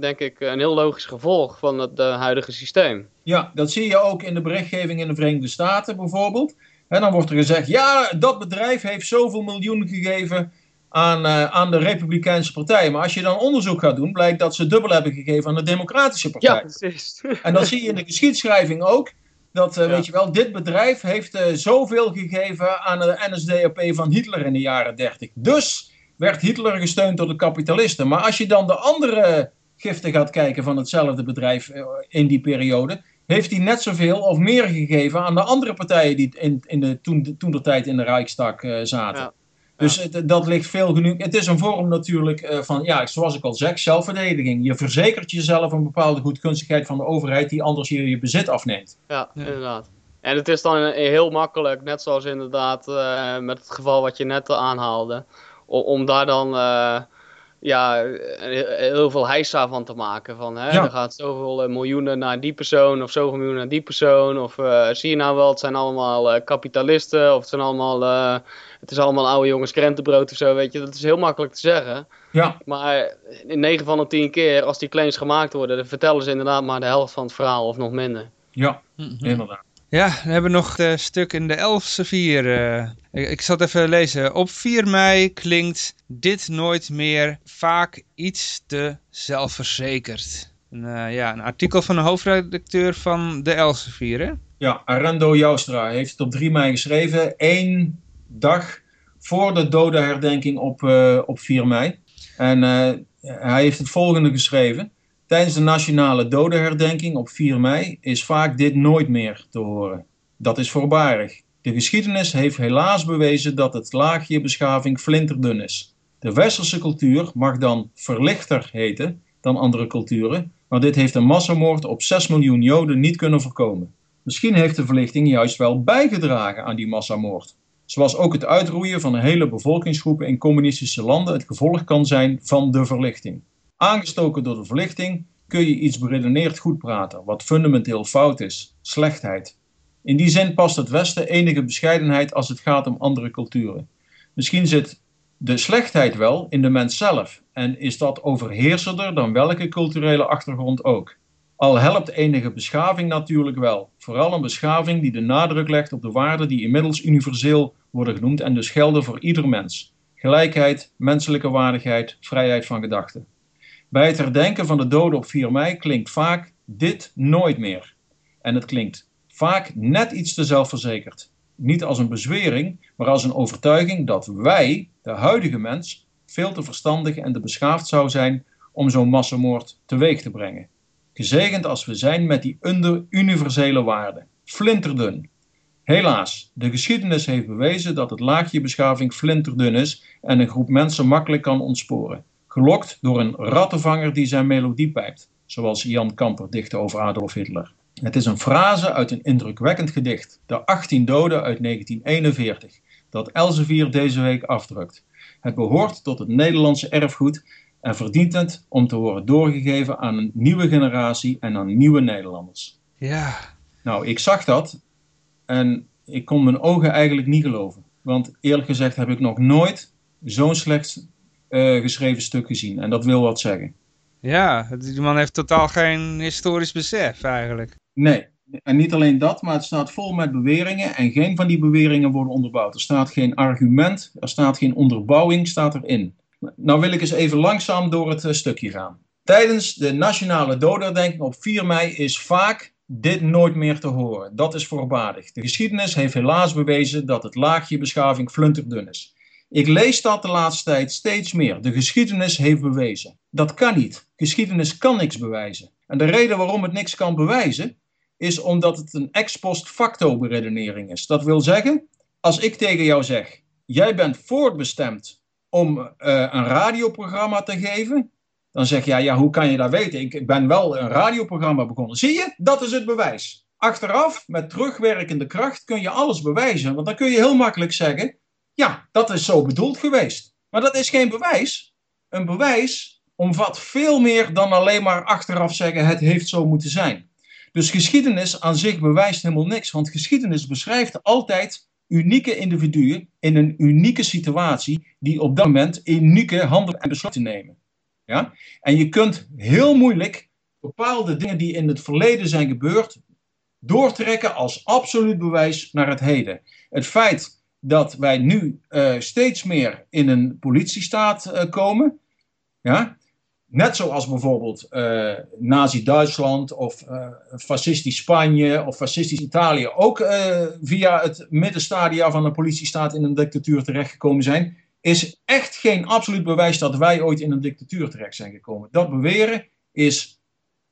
denk ik, een heel logisch gevolg van het huidige systeem. Ja, dat zie je ook in de berichtgeving in de Verenigde Staten bijvoorbeeld. En dan wordt er gezegd, ja, dat bedrijf heeft zoveel miljoen gegeven aan, aan de Republikeinse partij. Maar als je dan onderzoek gaat doen, blijkt dat ze dubbel hebben gegeven aan de Democratische partij. Ja, precies. En dat zie je in de geschiedschrijving ook. Dat, eh, Ja. weet je wel, dit bedrijf heeft eh, zoveel gegeven aan de NSDAP van Hitler in de jaren 30. Dus werd Hitler gesteund door de kapitalisten. Maar als je dan de andere giften gaat kijken van hetzelfde bedrijf eh, in die periode, heeft hij net zoveel of meer gegeven aan de andere partijen die in, in de, toen, toen de tijd in de Rijksdag eh, zaten. Ja. Dus het- dat ligt veel genoeg. Het is een vorm natuurlijk eh, van, ja, zoals ik al zeg, zelfverdediging. Je verzekert jezelf een bepaalde goedgunstigheid van de overheid die anders je je bezit afneemt. Ja, Ja. inderdaad. En het is dan heel makkelijk, net zoals inderdaad uh, met het geval wat je net aanhaalde, om, om daar dan uh, ja, heel veel heisa van te maken. Van, hè, Er gaat zoveel miljoenen naar die persoon of zoveel miljoenen naar die persoon. Of zie je nou wel, het zijn allemaal kapitalisten of het, zijn allemaal, het is allemaal oude jongens krentenbrood of zo, weet je. Dat is heel makkelijk te zeggen. Ja. Maar in 9 van de 10 keer, als die claims gemaakt worden, dan vertellen ze inderdaad maar de helft van het verhaal of nog minder. Ja, mm -hmm. inderdaad. Ja, we hebben nog een stuk in de Elfse vier. Uh, ik, ik, zal het even lezen. Op 4 mei klinkt dit nooit meer vaak iets te zelfverzekerd. Een, uh, ja, een artikel van de hoofdredacteur van de Elsevier, hè? Ja, Arendo Joustra heeft het op 3 mei geschreven. Eén dag voor de dodenherdenking op, uh, op 4 mei. En hij heeft het volgende geschreven. Tijdens de nationale dodenherdenking op 4 mei is vaak dit nooit meer te horen. Dat is voorbarig. De geschiedenis heeft helaas bewezen dat het laagje beschaving flinterdun is. De westerse cultuur mag dan verlichter heten dan andere culturen, maar dit heeft een massamoord op 6 miljoen Joden niet kunnen voorkomen. Misschien heeft de verlichting juist wel bijgedragen aan die massamoord. Zoals ook het uitroeien van hele bevolkingsgroepen in communistische landen het gevolg kan zijn van de verlichting. Aangestoken door de verlichting kun je iets beredeneerd goed praten, wat fundamenteel fout is, slechtheid. In die zin past het Westen enige bescheidenheid als het gaat om andere culturen. Misschien zit de slechtheid wel in de mens zelf en is dat overheerserder dan welke culturele achtergrond ook. Al helpt enige beschaving natuurlijk wel, vooral een beschaving die de nadruk legt op de waarden die inmiddels universeel worden genoemd en dus gelden voor ieder mens: gelijkheid, menselijke waardigheid, vrijheid van gedachten. Bij het herdenken van de doden op 4 mei klinkt vaak dit nooit meer. En het klinkt vaak net iets te zelfverzekerd. Niet als een bezwering, maar als een overtuiging dat wij, de huidige mens, veel te verstandig en te beschaafd zou zijn om zo'n massamoord teweeg te brengen. Gezegend als we zijn met die universele waarden. Flinterdun. Helaas, de geschiedenis heeft bewezen dat het laagje beschaving flinterdun is en een groep mensen makkelijk kan ontsporen gelokt door een rattenvanger die zijn melodie pijpt, zoals Jan Kamper dichtte over Adolf Hitler. Het is een frase uit een indrukwekkend gedicht, De 18 Doden uit 1941, dat Elsevier deze week afdrukt. Het behoort tot het Nederlandse erfgoed en verdient het om te worden doorgegeven aan een nieuwe generatie en aan nieuwe Nederlanders. Ja. Nou, ik zag dat en ik kon mijn ogen eigenlijk niet geloven. Want eerlijk gezegd heb ik nog nooit zo'n slecht uh, geschreven stuk gezien. En dat wil wat zeggen. Ja, die man heeft totaal geen historisch besef eigenlijk. Nee, en niet alleen dat, maar het staat vol met beweringen en geen van die beweringen worden onderbouwd. Er staat geen argument, er staat geen onderbouwing, staat erin. Nou wil ik eens even langzaam door het uh, stukje gaan. Tijdens de nationale dodenherdenking op 4 mei is vaak dit nooit meer te horen. Dat is voorbaardig. De geschiedenis heeft helaas bewezen dat het laagje beschaving flunterdun is. Ik lees dat de laatste tijd steeds meer. De geschiedenis heeft bewezen. Dat kan niet. Geschiedenis kan niks bewijzen. En de reden waarom het niks kan bewijzen, is omdat het een ex post facto beredenering is. Dat wil zeggen, als ik tegen jou zeg, jij bent voortbestemd om uh, een radioprogramma te geven, dan zeg jij, ja, hoe kan je dat weten? Ik ben wel een radioprogramma begonnen. Zie je? Dat is het bewijs. Achteraf, met terugwerkende kracht, kun je alles bewijzen. Want dan kun je heel makkelijk zeggen, ja, dat is zo bedoeld geweest. Maar dat is geen bewijs. Een bewijs omvat veel meer dan alleen maar achteraf zeggen het heeft zo moeten zijn. Dus geschiedenis aan zich bewijst helemaal niks, want geschiedenis beschrijft altijd unieke individuen in een unieke situatie die op dat moment unieke handelen en besluiten nemen. Ja? En je kunt heel moeilijk bepaalde dingen die in het verleden zijn gebeurd doortrekken als absoluut bewijs naar het heden. Het feit dat wij nu uh, steeds meer in een politiestaat uh, komen. Ja? Net zoals bijvoorbeeld uh, Nazi-Duitsland of fascistisch Spanje of fascistisch Italië ook via het middenstadia van een politiestaat in een dictatuur terechtgekomen zijn, is echt geen absoluut bewijs dat wij ooit in een dictatuur terecht zijn gekomen. Dat beweren is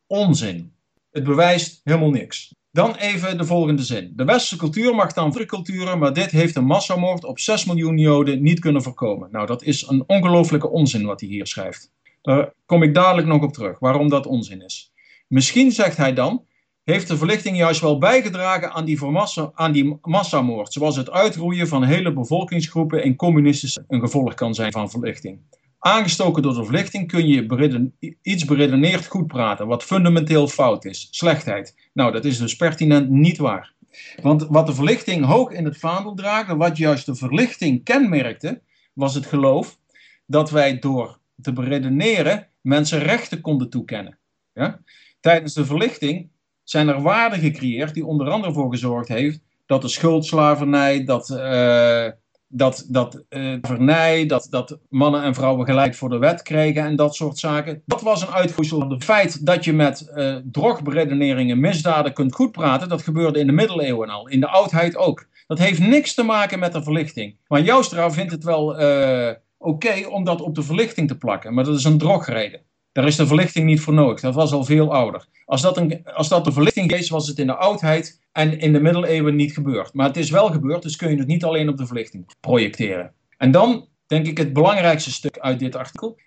onzin. Het bewijst helemaal niks. Dan even de volgende zin. De westerse cultuur mag dan andere culturen, maar dit heeft een massamoord op 6 miljoen Joden niet kunnen voorkomen. Nou, dat is een ongelofelijke onzin wat hij hier schrijft. Daar kom ik dadelijk nog op terug, waarom dat onzin is. Misschien zegt hij dan, heeft de verlichting juist wel bijgedragen aan die, aan die massamoord, zoals het uitroeien van hele bevolkingsgroepen in communistische een gevolg kan zijn van verlichting. Aangestoken door de verlichting kun je iets beredeneerd goed praten, wat fundamenteel fout is. Slechtheid. Nou, dat is dus pertinent niet waar. Want wat de verlichting hoog in het vaandel dragen, wat juist de verlichting kenmerkte, was het geloof dat wij door te beredeneren mensen rechten konden toekennen. Ja? Tijdens de verlichting zijn er waarden gecreëerd die onder andere voor gezorgd heeft dat de schuldslavernij, dat, uh, dat, dat uh, vernij, dat, dat mannen en vrouwen gelijk voor de wet kregen en dat soort zaken. Dat was een uitgroeisel van het feit dat je met uh, drogberedeneringen misdaden kunt goed praten. Dat gebeurde in de middeleeuwen al, in de oudheid ook. Dat heeft niks te maken met de verlichting. Maar Joustra vindt het wel oké om dat op de verlichting te plakken, maar dat is een drogreden. Daar is de verlichting niet voor nodig. Dat was al veel ouder. Als dat, een, als dat de verlichting is, was het in de oudheid en in de middeleeuwen niet gebeurd. Maar het is wel gebeurd, dus kun je het niet alleen op de verlichting projecteren. En dan denk ik het belangrijkste stuk uit dit artikel.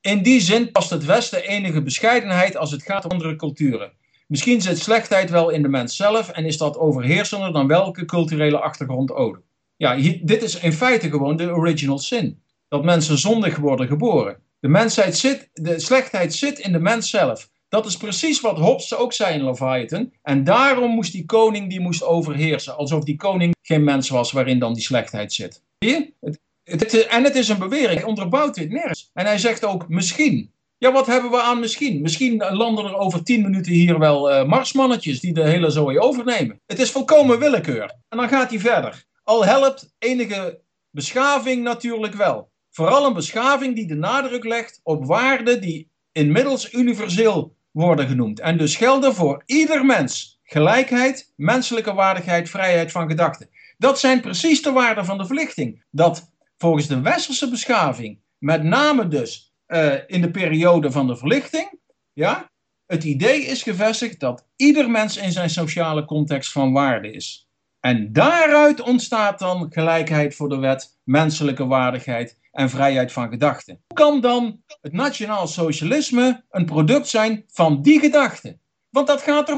In die zin past het Westen enige bescheidenheid als het gaat om andere culturen. Misschien zit slechtheid wel in de mens zelf en is dat overheersender dan welke culturele achtergrond ook. Ja, dit is in feite gewoon de original sin. Dat mensen zondig worden geboren. De, mensheid zit, de slechtheid zit in de mens zelf. Dat is precies wat Hobbes ook zei in Leviathan. En daarom moest die koning die moest overheersen. Alsof die koning geen mens was waarin dan die slechtheid zit. Zie? Het, het, en het is een bewering. Hij onderbouwt dit nergens. En hij zegt ook misschien. Ja, wat hebben we aan misschien? Misschien landen er over tien minuten hier wel uh, marsmannetjes die de hele zooi overnemen. Het is volkomen willekeur. En dan gaat hij verder. Al helpt enige beschaving natuurlijk wel. Vooral een beschaving die de nadruk legt op waarden die inmiddels universeel worden genoemd en dus gelden voor ieder mens. Gelijkheid, menselijke waardigheid, vrijheid van gedachten. Dat zijn precies de waarden van de verlichting. Dat volgens de westerse beschaving, met name dus uh, in de periode van de verlichting, ja, het idee is gevestigd dat ieder mens in zijn sociale context van waarde is. En daaruit ontstaat dan gelijkheid voor de wet, menselijke waardigheid en vrijheid van gedachten. Hoe kan dan het nationaal socialisme een product zijn van die gedachten? Want dat gaat er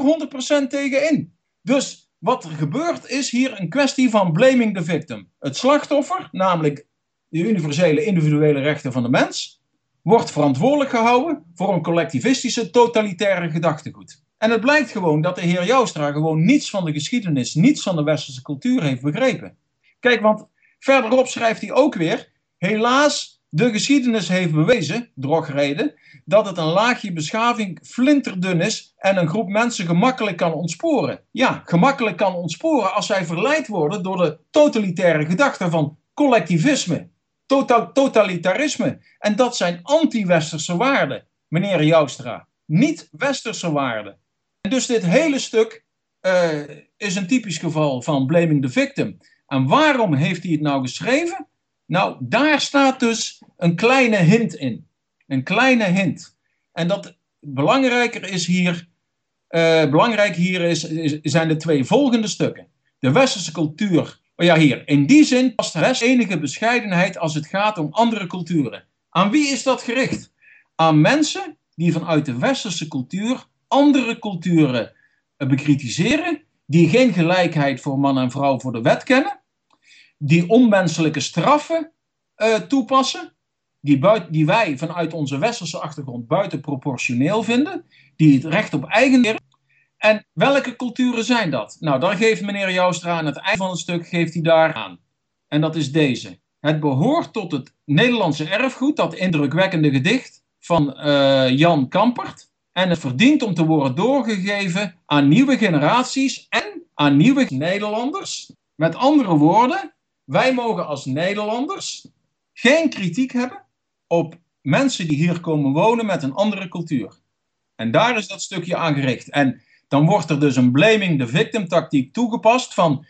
100% tegen in. Dus wat er gebeurt is hier een kwestie van blaming the victim. Het slachtoffer, namelijk de universele individuele rechten van de mens, wordt verantwoordelijk gehouden voor een collectivistische totalitaire gedachtegoed. En het blijkt gewoon dat de heer Joustra gewoon niets van de geschiedenis, niets van de westerse cultuur heeft begrepen. Kijk, want verderop schrijft hij ook weer Helaas, de geschiedenis heeft bewezen, drogreden, dat het een laagje beschaving flinterdun is en een groep mensen gemakkelijk kan ontsporen. Ja, gemakkelijk kan ontsporen als zij verleid worden door de totalitaire gedachten van collectivisme, total totalitarisme. En dat zijn anti-westerse waarden, meneer Joustra. Niet westerse waarden. En dus dit hele stuk uh, is een typisch geval van blaming the victim. En waarom heeft hij het nou geschreven? Nou, daar staat dus een kleine hint in. Een kleine hint. En dat belangrijker is hier, uh, belangrijk hier is, zijn de twee volgende stukken. De westerse cultuur. Oh ja, hier. In die zin past rest enige bescheidenheid als het gaat om andere culturen. Aan wie is dat gericht? Aan mensen die vanuit de westerse cultuur andere culturen bekritiseren, die geen gelijkheid voor man en vrouw voor de wet kennen, die onmenselijke straffen uh, toepassen, die, die wij vanuit onze westerse achtergrond buitenproportioneel vinden, die het recht op eigen En welke culturen zijn dat? Nou, dan geeft meneer Joustra aan het eind van het stuk geeft hij daar aan. En dat is deze. Het behoort tot het Nederlandse erfgoed, dat indrukwekkende gedicht van uh, Jan Kampert. En het verdient om te worden doorgegeven aan nieuwe generaties en aan nieuwe Nederlanders. Met andere woorden, wij mogen als Nederlanders geen kritiek hebben op mensen die hier komen wonen met een andere cultuur. En daar is dat stukje aan gericht. En dan wordt er dus een blaming the victim tactiek toegepast van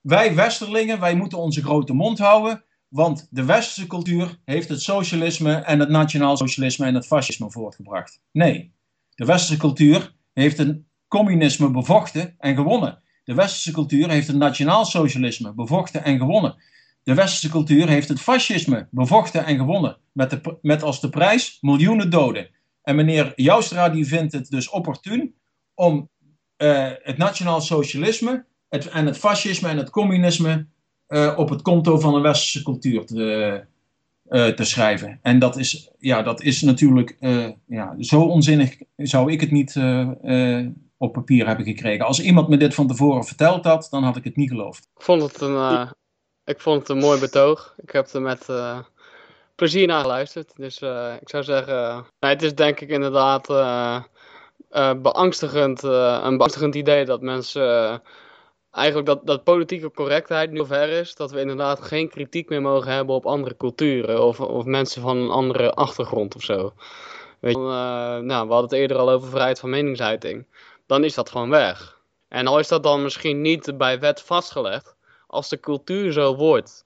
wij Westerlingen, wij moeten onze grote mond houden, want de westerse cultuur heeft het socialisme en het nationaal socialisme en het fascisme voortgebracht. Nee, de westerse cultuur heeft het communisme bevochten en gewonnen. De westerse cultuur heeft het nationaal socialisme bevochten en gewonnen. De westerse cultuur heeft het fascisme bevochten en gewonnen. Met, de, met als de prijs miljoenen doden. En meneer Joustra die vindt het dus opportun om eh, het nationaal socialisme het, en het fascisme en het communisme eh, op het konto van een westerse cultuur te, eh, te schrijven. En dat is, ja, dat is natuurlijk ja, zo onzinnig zou ik het niet op papier hebben gekregen. Als iemand me dit van tevoren verteld had, dan had ik het niet geloofd. Ik vond het een, eh, ik vond het een mooi betoog. Ik heb er met eh, plezier naar geluisterd. Dus eh, ik zou zeggen, het is denk ik inderdaad beangstigend, een beangstigend idee dat mensen eigenlijk dat, dat politieke correctheid nu ver is. Dat we inderdaad geen kritiek meer mogen hebben op andere culturen of, of mensen van een andere achtergrond of zo. Weet je, nou, we hadden het eerder al over vrijheid van meningsuiting. Dan is dat gewoon weg. En al is dat dan misschien niet bij wet vastgelegd, als de cultuur zo wordt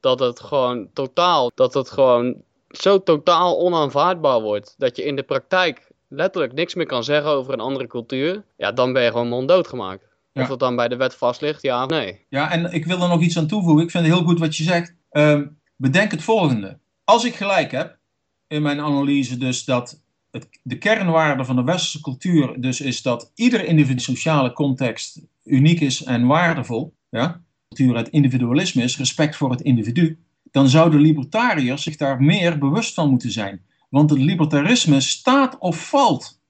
dat het gewoon totaal, dat het gewoon zo totaal onaanvaardbaar wordt, dat je in de praktijk letterlijk niks meer kan zeggen over een andere cultuur, ja, dan ben je gewoon monddood gemaakt. Ja. Of dat dan bij de wet vast ligt, ja of nee. Ja, en ik wil er nog iets aan toevoegen. Ik vind het heel goed wat je zegt. Ehm, bedenk het volgende. Als ik gelijk heb in mijn analyse, dus dat het, de kernwaarde van de westerse cultuur dus is dat ieder individu sociale context uniek is en waardevol. Ja? Cultuur het individualisme is, respect voor het individu. Dan zouden libertariërs zich daar meer bewust van moeten zijn. Want het libertarisme staat of valt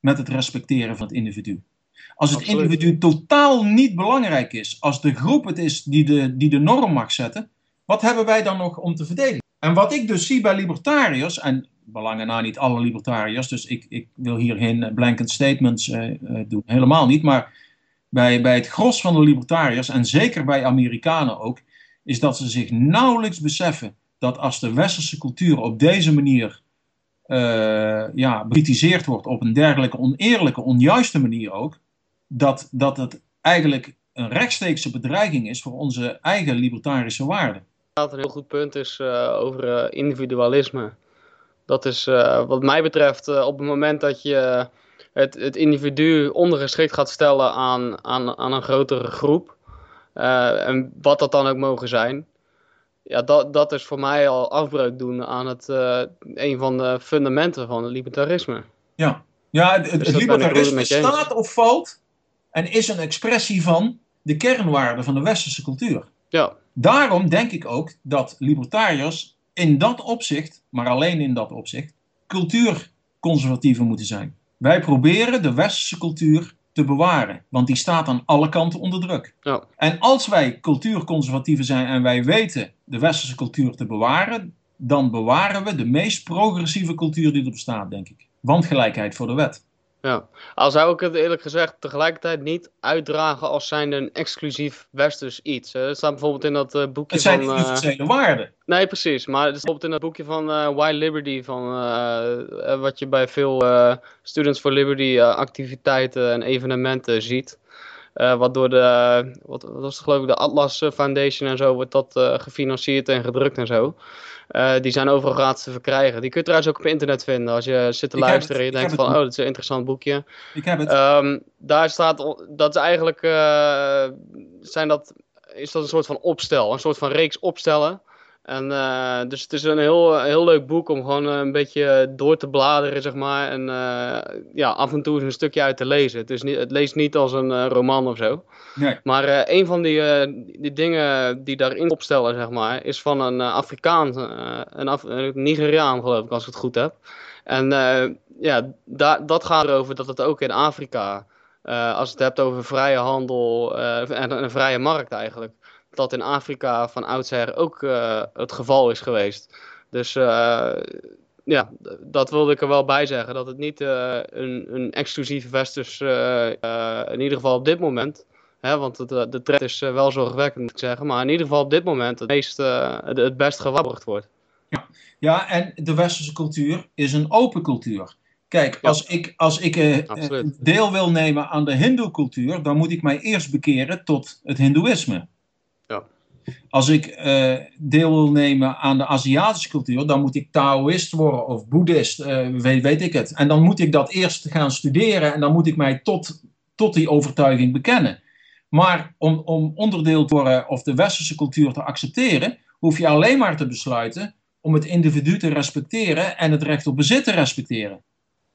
met het respecteren van het individu. Als het Absoluut. individu totaal niet belangrijk is, als de groep het is die de, die de norm mag zetten, wat hebben wij dan nog om te verdedigen? En wat ik dus zie bij libertariërs, en belangen na niet alle libertariërs, dus ik, ik wil hier geen blanket statements eh, eh, doen, helemaal niet, maar bij, bij het gros van de libertariërs, en zeker bij Amerikanen ook, is dat ze zich nauwelijks beseffen dat als de westerse cultuur op deze manier eh, ja, bekritiseerd wordt, op een dergelijke oneerlijke, onjuiste manier ook, dat, dat het eigenlijk een rechtstreekse bedreiging is voor onze eigen libertarische waarden. Een heel goed punt is eh, over eh, individualisme. Dat is eh, wat mij betreft op het moment dat je het, het individu ondergeschikt gaat stellen aan, aan, aan een grotere groep. en wat dat dan ook mogen zijn. Ja, dat, dat is voor mij al afbreuk doen aan het, een van de fundamenten van het libertarisme. Ja, ja het, het Dus libertarisme staat of valt en is een expressie van de kernwaarden van de westerse cultuur. Ja, Daarom denk ik ook dat libertariërs in dat opzicht, maar alleen in dat opzicht, cultuurconservatieven moeten zijn. Wij proberen de westerse cultuur te bewaren, want die staat aan alle kanten onder druk. ja. En als wij cultuurconservatieven zijn en wij weten de westerse cultuur te bewaren, dan bewaren we de meest progressieve cultuur die er bestaat, denk ik. Want gelijkheid voor de wet. Ja, al zou ik het eerlijk gezegd tegelijkertijd niet uitdragen als zijnde een exclusief westers iets. hè. Er staat bijvoorbeeld in dat eh, boekje Het zijn van... eh, universele waarden. nee, precies. Maar er staat bijvoorbeeld in dat boekje van eh Why Liberty, van, eh, eh, wat je bij veel eh, Students for Liberty eh, activiteiten en evenementen ziet. Eh, wat door de, wat, wat was het geloof ik, de Atlas Foundation en zo wordt dat eh, gefinancierd en gedrukt en zo. Eh, die zijn overal gratis te verkrijgen. Die kun je trouwens ook op internet vinden als je zit te Ik luisteren en je denkt van, het. oh, dat is een interessant boekje. Ik heb het. Ehm, daar staat, dat is eigenlijk, eh, zijn dat, is dat een soort van opstel, een soort van reeks opstellen. En eh, dus het is een heel, heel leuk boek om gewoon eh, een beetje door te bladeren, zeg maar. En eh, ja, af en toe eens een stukje uit te lezen. Het, is niet, het leest niet als een roman of zo. nee. Maar een van die, die dingen die daarin opstellen, zeg maar, is van een Afrikaan, een, Af een Nigeriaan geloof ik, als ik het goed heb. En ja, da dat gaat erover dat het ook in Afrika, als het hebt over vrije handel en een vrije markt eigenlijk, dat in Afrika van oudsher ook eh, het geval is geweest. Dus eh, ja, dat wilde ik er wel bij zeggen, dat het niet eh, een, een exclusief westers, eh, eh, in ieder geval op dit moment, Hè, want het, eh, de trend is wel zorgwekkend, moet ik zeggen. Maar in ieder geval op dit moment het, meest, het, het best gewaarborgd wordt. Ja, en de westerse cultuur is een open cultuur. Kijk, Ja. als ik, als ik deel wil nemen aan de hindoe-cultuur, dan moet ik mij eerst bekeren tot het hindoeïsme. Ja. Als ik eh, deel wil nemen aan de Aziatische cultuur, dan moet ik Taoïst worden of Boeddhist, weet, weet ik het. En dan moet ik dat eerst gaan studeren en dan moet ik mij tot, tot die overtuiging bekennen. Maar om, om onderdeel te worden of de westerse cultuur te accepteren, hoef je alleen maar te besluiten om het individu te respecteren en het recht op bezit te respecteren.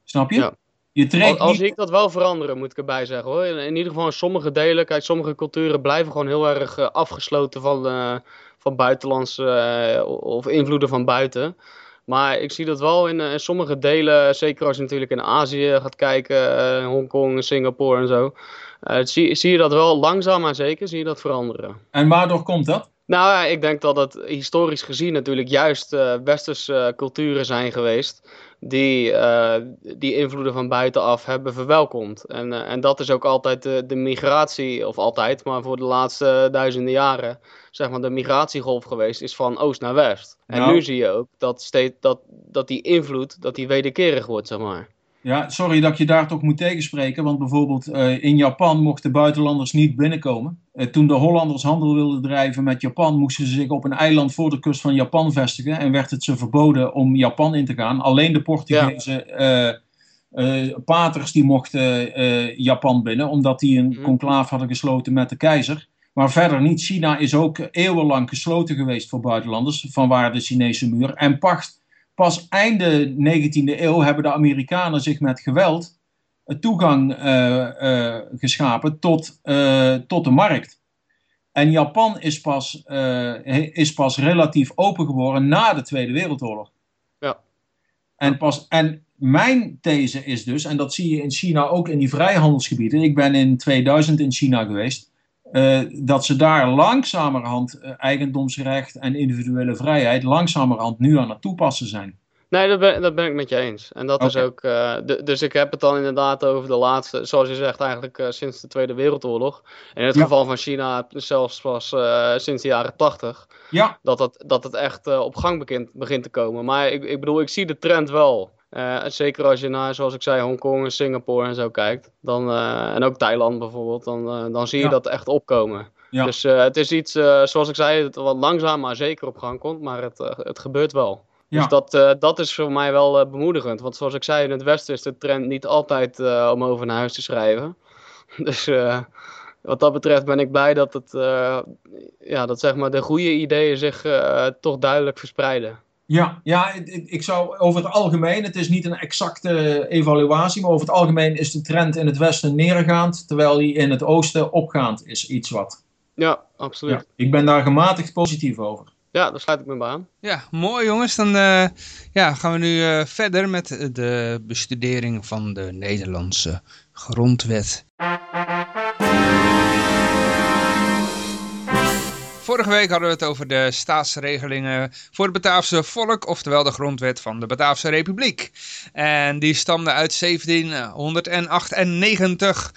Snap je? Ja. Je Al, treedt al niet... zie ik dat wel veranderen, moet ik erbij zeggen hoor. In, in ieder geval in sommige delen, kijk, sommige culturen blijven gewoon heel erg eh, afgesloten van, eh, van buitenlandse eh, of invloeden van buiten. Maar ik zie dat wel in, in sommige delen, zeker als je natuurlijk in Azië gaat kijken, Hongkong, Singapore en zo. zie, zie je dat wel langzaam maar zeker, zie je dat veranderen. En waardoor komt dat? Nou ja, ik denk dat het historisch gezien natuurlijk juist westerse culturen zijn geweest die eh, die invloeden van buitenaf hebben verwelkomd. En, eh, en dat is ook altijd de, de migratie, of altijd, maar voor de laatste duizenden jaren, zeg maar de migratiegolf geweest is van oost naar west. En Nou. nu zie je ook dat, steeds, dat, dat die invloed, dat die wederkerig wordt, zeg maar. Ja, sorry dat ik je daar toch moet tegenspreken, want bijvoorbeeld eh, in Japan mochten buitenlanders niet binnenkomen. Eh, toen de Hollanders handel wilden drijven met Japan, moesten ze zich op een eiland voor de kust van Japan vestigen en werd het ze verboden om Japan in te gaan. Alleen de Portugese eh, eh, paters die mochten Japan binnen, omdat die een Mhm. conclaaf hadden gesloten met de keizer. Maar verder niet. China is ook eeuwenlang gesloten geweest voor buitenlanders, vanwaar de Chinese muur. En pas, pas einde 19e eeuw hebben de Amerikanen zich met geweld een toegang eh, eh, geschapen tot, eh, tot de markt. En Japan is pas, eh, is pas relatief open geworden na de Tweede Wereldoorlog. Ja. En, pas, en mijn these is dus, en dat zie je in China ook in die vrijhandelsgebieden. Ik ben in 2000 in China geweest. Eh, dat ze daar langzamerhand eh, eigendomsrecht en individuele vrijheid langzamerhand nu aan het toepassen zijn. Nee, dat ben, dat ben ik met je eens. En dat is ook. eh, dus ik heb het dan inderdaad over de laatste, zoals je zegt, eigenlijk sinds de Tweede Wereldoorlog. In het Ja. geval van China zelfs pas sinds de jaren tachtig. Ja, Dat het, dat het echt op gang begint, begint te komen. Maar ik, ik bedoel, ik zie de trend wel. Eh, zeker als je naar, zoals ik zei, Hongkong en Singapore en zo kijkt. Dan, eh, en ook Thailand bijvoorbeeld. Dan, eh, dan zie je Ja. dat echt opkomen. Ja. Dus het is iets, zoals ik zei, dat wat langzaam maar zeker op gang komt. Maar het, het gebeurt wel. Ja. Dus dat, dat is voor mij wel bemoedigend. Want zoals ik zei, in het Westen is de trend niet altijd om over naar huis te schrijven. Dus wat dat betreft ben ik blij dat, het, ja, dat zeg maar, de goede ideeën zich toch duidelijk verspreiden. Ja, ja ik, ik- zou over het algemeen, het is niet een exacte evaluatie, maar over het algemeen is de trend in het westen neergaand, terwijl die in het oosten opgaand is, iets wat. Ja, absoluut. Ja, ik ben daar gematigd positief over. Ja, daar sluit ik me bij aan. Ja, mooi jongens. Dan eh, ja, gaan we nu eh, verder met de bestudering van de Nederlandse grondwet. Vorige week hadden we het over de staatsregelingen voor het Bataafse volk, oftewel de grondwet van de Bataafse Republiek. En die stamde uit 1798.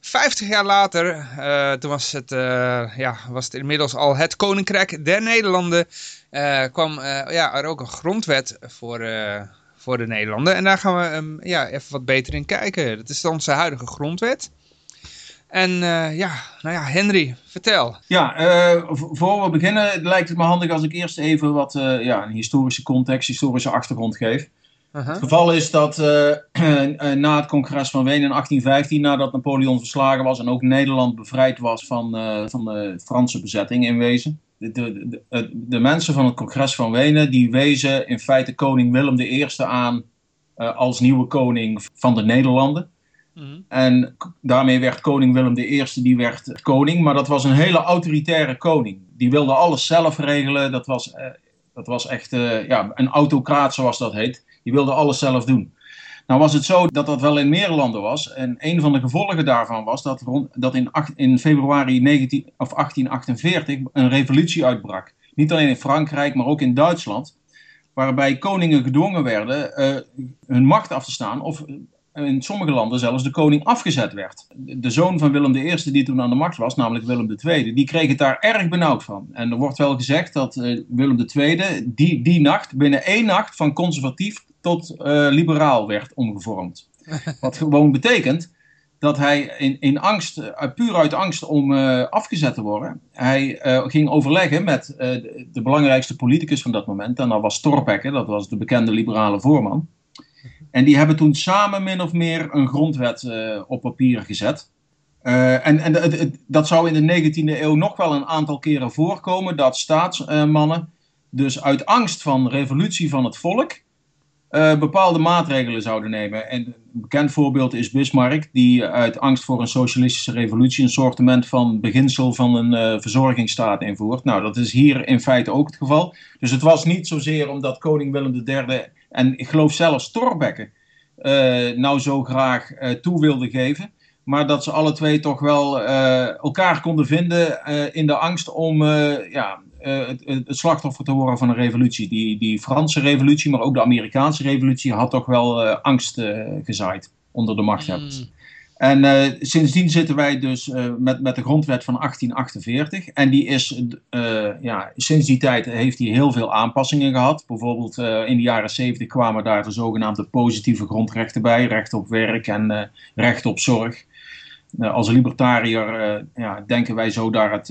50 jaar later, eh, toen was het, eh, ja, was het inmiddels al het Koninkrijk der Nederlanden, eh, kwam ja, er ook een grondwet voor, voor de Nederlanden. En daar gaan we ehm, ja, even wat beter in kijken. Dat is onze huidige grondwet. En eh, ja, nou ja, Henry, vertel. Ja, v- voor we beginnen lijkt het me handig als ik eerst even wat eh, ja, een historische context, historische achtergrond geef. Het geval is dat na het congres van Wenen in 1815, nadat Napoleon verslagen was en ook Nederland bevrijd was van, van de Franse bezetting in wezen. De, de, de, de- mensen van het congres van Wenen die wezen in feite koning Willem I aan als nieuwe koning van de Nederlanden. Mhm. En daarmee werd koning Willem I die werd koning, maar dat was een hele autoritaire koning. Die wilde alles zelf regelen. Dat was, eh, dat was echt eh, ja, een autocraat zoals dat heet. Die wilde alles zelf doen. Nou was het zo dat dat wel in meer landen was. En een van de gevolgen daarvan was dat, rond, dat in februari 19, of 1848 een revolutie uitbrak. Niet alleen in Frankrijk, maar ook in Duitsland. Waarbij koningen gedwongen werden eh, hun macht af te staan of in sommige landen zelfs de koning afgezet werd. De zoon van Willem I, die toen aan de macht was, namelijk Willem II, die kreeg het daar erg benauwd van. En er wordt wel gezegd dat eh, Willem II die, die nacht, binnen één nacht, van conservatief tot eh, liberaal werd omgevormd. Wat gewoon betekent dat hij in, in angst, eh, puur uit angst om eh, afgezet te worden, hij eh, ging overleggen met eh, de, de belangrijkste politicus van dat moment. En dat was Torpekke, dat was de bekende liberale voorman. En die hebben toen samen min of meer een grondwet eh, op papier gezet. Eh, en en dat zou in de 19e eeuw nog wel een aantal keren voorkomen dat staatsmannen dus uit angst van revolutie van het volk eh, bepaalde maatregelen zouden nemen. En een bekend voorbeeld is Bismarck, die uit angst voor een socialistische revolutie een soortement van beginsel van een uh, verzorgingsstaat invoert. Nou, dat is hier in feite ook het geval. Dus het was niet zozeer omdat koning Willem III en ik geloof zelfs Thorbecke uh, nou zo graag toe wilde geven. Maar dat ze alle twee toch wel elkaar konden vinden in de angst om ja, het, het, slachtoffer te worden van een revolutie. Die, die Franse revolutie, maar ook de Amerikaanse revolutie, had toch wel angst gezaaid onder de machthebbers. Mm. En sindsdien zitten wij dus met, met de grondwet van 1848. En die is, ja, sinds die tijd heeft hij heel veel aanpassingen gehad. Bijvoorbeeld in de jaren 70 kwamen daar de zogenaamde positieve grondrechten bij. Recht op werk en recht op zorg. als libertariër ja, denken wij zo daar het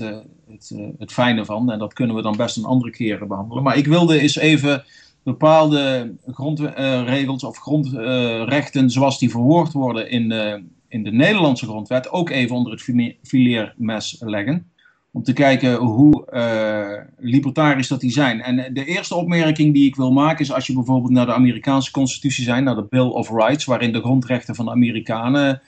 het, het fijne van. En dat kunnen we dan best een andere keer behandelen. Maar ik wilde eens even bepaalde grondregels of grondrechten zoals die verwoord worden in in de Nederlandse grondwet ook even onder het fileermes leggen. Om te kijken hoe uh, libertarisch dat die zijn. En de eerste opmerking die ik wil maken is als je bijvoorbeeld naar de Amerikaanse constitutie zijn, naar de Bill of Rights, waarin de grondrechten van de Amerikanen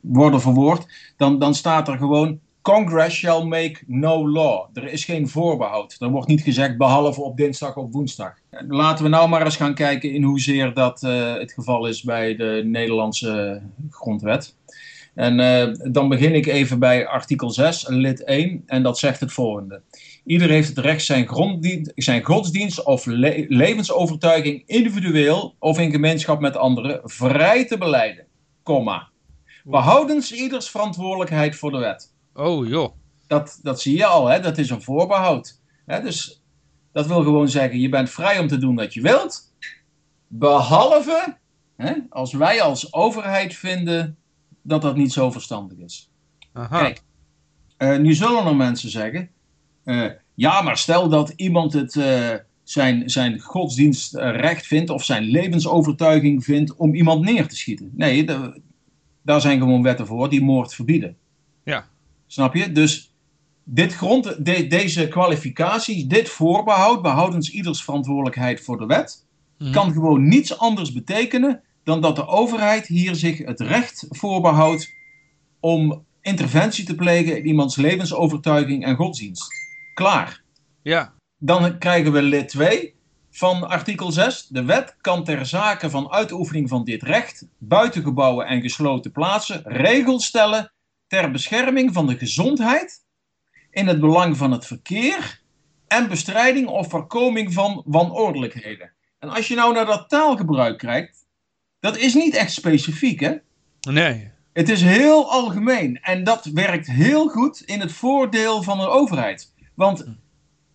worden verwoord, dan, dan staat er gewoon Congress shall make no law. Er is geen voorbehoud. Er wordt niet gezegd behalve op dinsdag of woensdag. Laten we nou maar eens gaan kijken in hoezeer dat uh, het geval is bij de Nederlandse grondwet. En uh, dan begin ik even bij artikel 6, lid 1, en dat zegt het volgende. Ieder heeft het recht zijn, zijn godsdienst of le levensovertuiging individueel of in gemeenschap met anderen vrij te beleiden, komma. Behoudens ieders verantwoordelijkheid voor de wet. Oh joh. Dat, dat zie je al, hè? dat is een voorbehoud. Hè? Dus dat wil gewoon zeggen, je bent vrij om te doen wat je wilt. Behalve hè, als wij als overheid vinden dat dat niet zo verstandig is. Aha. Kijk, uh, nu zullen er mensen zeggen, uh, ja, maar stel dat iemand het, uh, zijn, zijn godsdienstrecht vindt of zijn levensovertuiging vindt om iemand neer te schieten. Nee, de, daar zijn gewoon wetten voor die moord verbieden. Ja. Snap je? Dus dit grond, de, deze kwalificaties, dit voorbehoud, behoudens ieders verantwoordelijkheid voor de wet, mhm. kan gewoon niets anders betekenen dan dat de overheid hier zich het recht voorbehoudt om interventie te plegen in iemands levensovertuiging en godsdienst. Klaar. Ja. Dan krijgen we lid 2 van artikel 6. De wet kan ter zake van uitoefening van dit recht, buiten gebouwen en gesloten plaatsen, regels stellen ter bescherming van de gezondheid, in het belang van het verkeer en bestrijding of voorkoming van wanordelijkheden. En als je nou naar dat taalgebruik kijkt, dat is niet echt specifiek, hè? Nee. Het is heel algemeen en dat werkt heel goed in het voordeel van de overheid. Want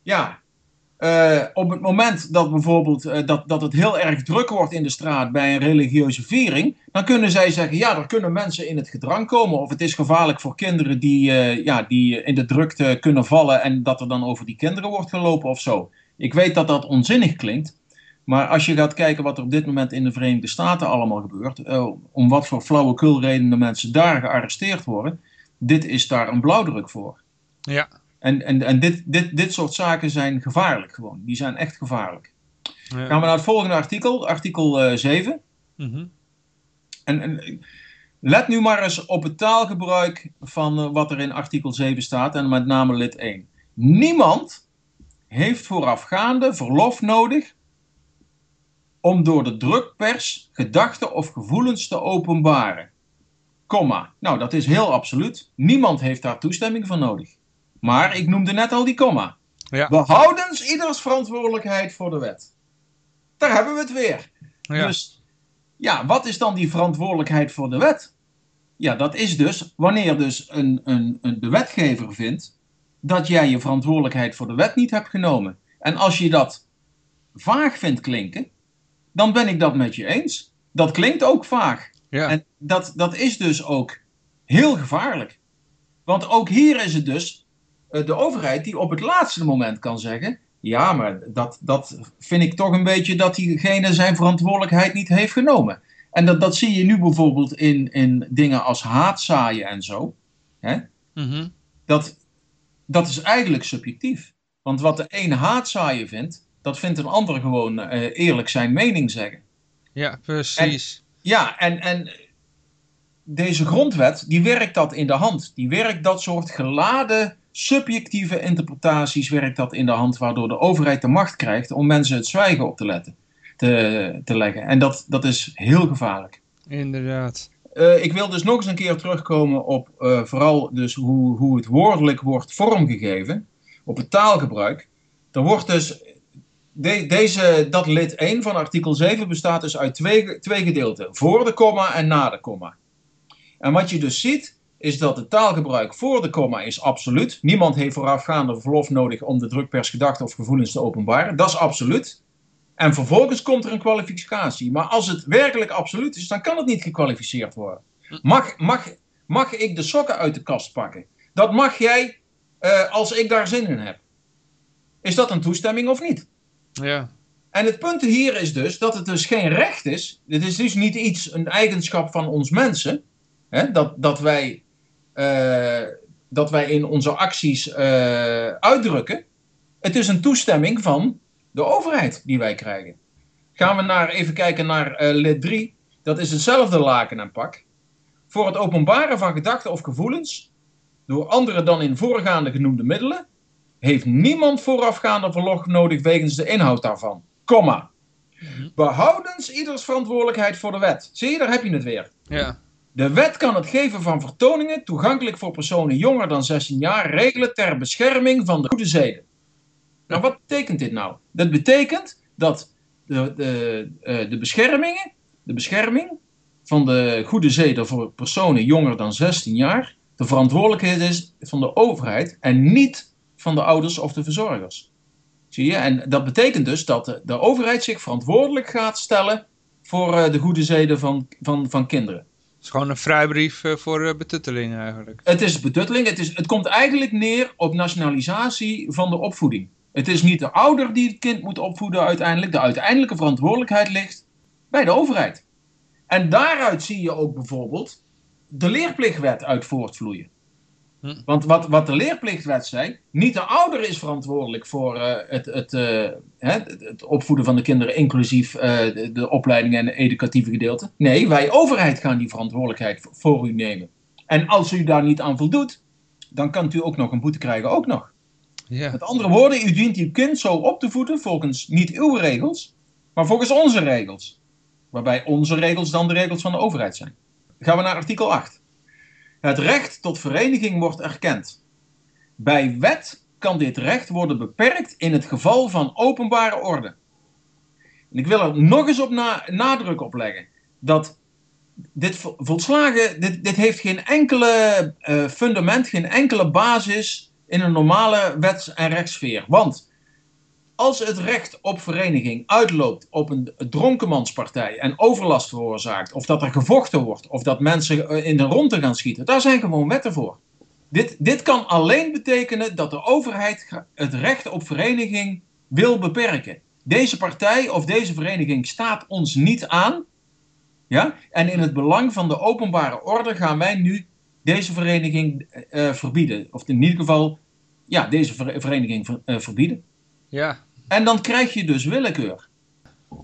ja, uh, op het moment dat bijvoorbeeld uh, dat, dat het heel erg druk wordt in de straat bij een religieuze viering, dan kunnen zij zeggen, ja, er kunnen mensen in het gedrang komen. Of het is gevaarlijk voor kinderen die, uh, ja, die in de drukte kunnen vallen en dat er dan over die kinderen wordt gelopen of zo. Ik weet dat dat onzinnig klinkt, maar als je gaat kijken wat er op dit moment in de Verenigde Staten allemaal gebeurt, om wat voor flauwekulredenen mensen daar gearresteerd worden, dit is daar een blauwdruk voor. Ja. En, en, en dit, dit, dit soort zaken zijn gevaarlijk gewoon. Die zijn echt gevaarlijk. Ja. Gaan we naar het volgende artikel, artikel uh, 7. Mm -hmm. en, en, let nu maar eens op het taalgebruik van uh, wat er in artikel 7 staat, en met name lid 1. Niemand heeft voorafgaande verlof nodig om door de drukpers gedachten of gevoelens te openbaren. Komma. Nou, dat is heel absoluut. Niemand heeft daar toestemming voor nodig. Maar ik noemde net al die komma. Ja. Behoudens ieders verantwoordelijkheid voor de wet. Daar hebben we het weer. Ja. Dus ja, wat is dan die verantwoordelijkheid voor de wet? Ja, dat is dus wanneer dus een, een, een, de wetgever vindt dat jij je verantwoordelijkheid voor de wet niet hebt genomen. En als je dat vaag vindt klinken, dan ben ik dat met je eens. Dat klinkt ook vaag. Ja. En dat, dat is dus ook heel gevaarlijk. Want ook hier is het dus eh, de overheid die op het laatste moment kan zeggen: ja, maar dat, dat vind ik toch een beetje dat diegene zijn verantwoordelijkheid niet heeft genomen. En dat, dat zie je nu bijvoorbeeld in, in dingen als haatzaaien en zo. Hè? Mm dat, dat is eigenlijk subjectief. Want wat de een haatzaaien vindt, dat vindt een ander gewoon uh, eerlijk zijn mening zeggen. Ja, precies. Ja, en, en deze grondwet, die werkt dat in de hand. Die werkt dat soort geladen, subjectieve interpretaties, werkt dat in de hand, waardoor de overheid de macht krijgt om mensen het zwijgen op te, letten, te, te leggen. En dat, dat is heel gevaarlijk. Inderdaad. Uh, ik wil dus nog eens een keer terugkomen op uh, vooral dus hoe, hoe het woordelijk wordt vormgegeven, op het taalgebruik. Er wordt dus, de, deze, dat lid 1 van artikel 7 bestaat dus uit twee, twee gedeelten, voor de komma en na de komma. En wat je dus ziet, is dat het taalgebruik voor de komma is absoluut. Niemand heeft voorafgaande verlof nodig om de drukpersgedachte of gevoelens te openbaren. Dat is absoluut. En vervolgens komt er een kwalificatie. Maar als het werkelijk absoluut is, dan kan het niet gekwalificeerd worden. Mag, mag, mag ik de sokken uit de kast pakken? Dat mag jij uh, als ik daar zin in heb. Is dat een toestemming of niet? Ja. En het punt hier is dus dat het dus geen recht is. Dit is dus niet iets, een eigenschap van ons mensen. Hè, dat, dat, wij, uh, dat wij in onze acties uh, uitdrukken. Het is een toestemming van de overheid die wij krijgen. Gaan we naar, even kijken naar uh, lid 3. Dat is hetzelfde laken en pak. Voor het openbaren van gedachten of gevoelens, door anderen dan in voorgaande genoemde middelen, heeft niemand voorafgaande verlof nodig wegens de inhoud daarvan. Komma. Behoudens ieders verantwoordelijkheid voor de wet. Zie je, daar heb je het weer. Ja. De wet kan het geven van vertoningen toegankelijk voor personen jonger dan 16 jaar regelen ter bescherming van de goede zeden. Nou, wat betekent dit nou? Dat betekent dat de, de, de beschermingen, de bescherming van de goede zeden voor personen jonger dan 16 jaar, de verantwoordelijkheid is van de overheid en niet van de ouders of de verzorgers. Zie je? En dat betekent dus dat de, de overheid zich verantwoordelijk gaat stellen voor uh, de goede zeden van, van, van kinderen. Het is gewoon een vrijbrief uh, voor uh, betutteling eigenlijk. Het is betutteling. Het, is, het komt eigenlijk neer op nationalisatie van de opvoeding. Het is niet de ouder die het kind moet opvoeden uiteindelijk. De uiteindelijke verantwoordelijkheid ligt bij de overheid. En daaruit zie je ook bijvoorbeeld de leerplichtwet uit voortvloeien. Hm. Want wat, wat de leerplichtwet zei, niet de ouder is verantwoordelijk voor uh, het, het, uh, het, het, opvoeden van de kinderen, inclusief uh, de, de, opleiding en het educatieve gedeelte. Nee, wij overheid gaan die verantwoordelijkheid voor u nemen. En als u daar niet aan voldoet, dan kan u ook nog een boete krijgen, ook nog. Ja. Met andere woorden, u dient uw kind zo op te voeden volgens niet uw regels, maar volgens onze regels. Waarbij onze regels dan de regels van de overheid zijn. Gaan we naar artikel 8. Het recht tot vereniging wordt erkend. Bij wet kan dit recht worden beperkt in het geval van openbare orde. En ik wil er nog eens op na, nadruk op leggen dat dit volslagen, dit, dit heeft geen enkele uh, fundament, geen enkele basis in een normale wets- en rechtssfeer. Want als het recht op vereniging uitloopt op een dronkenmanspartij en overlast veroorzaakt, of dat er gevochten wordt, of dat mensen in de ronde gaan schieten, daar zijn gewoon wetten voor. Dit, dit kan alleen betekenen dat de overheid het recht op vereniging wil beperken. Deze partij of deze vereniging staat ons niet aan. Ja? En in het belang van de openbare orde gaan wij nu deze vereniging uh, verbieden. Of in ieder geval, ja, deze vereniging ver, verbieden. Ja. En dan krijg je dus willekeur.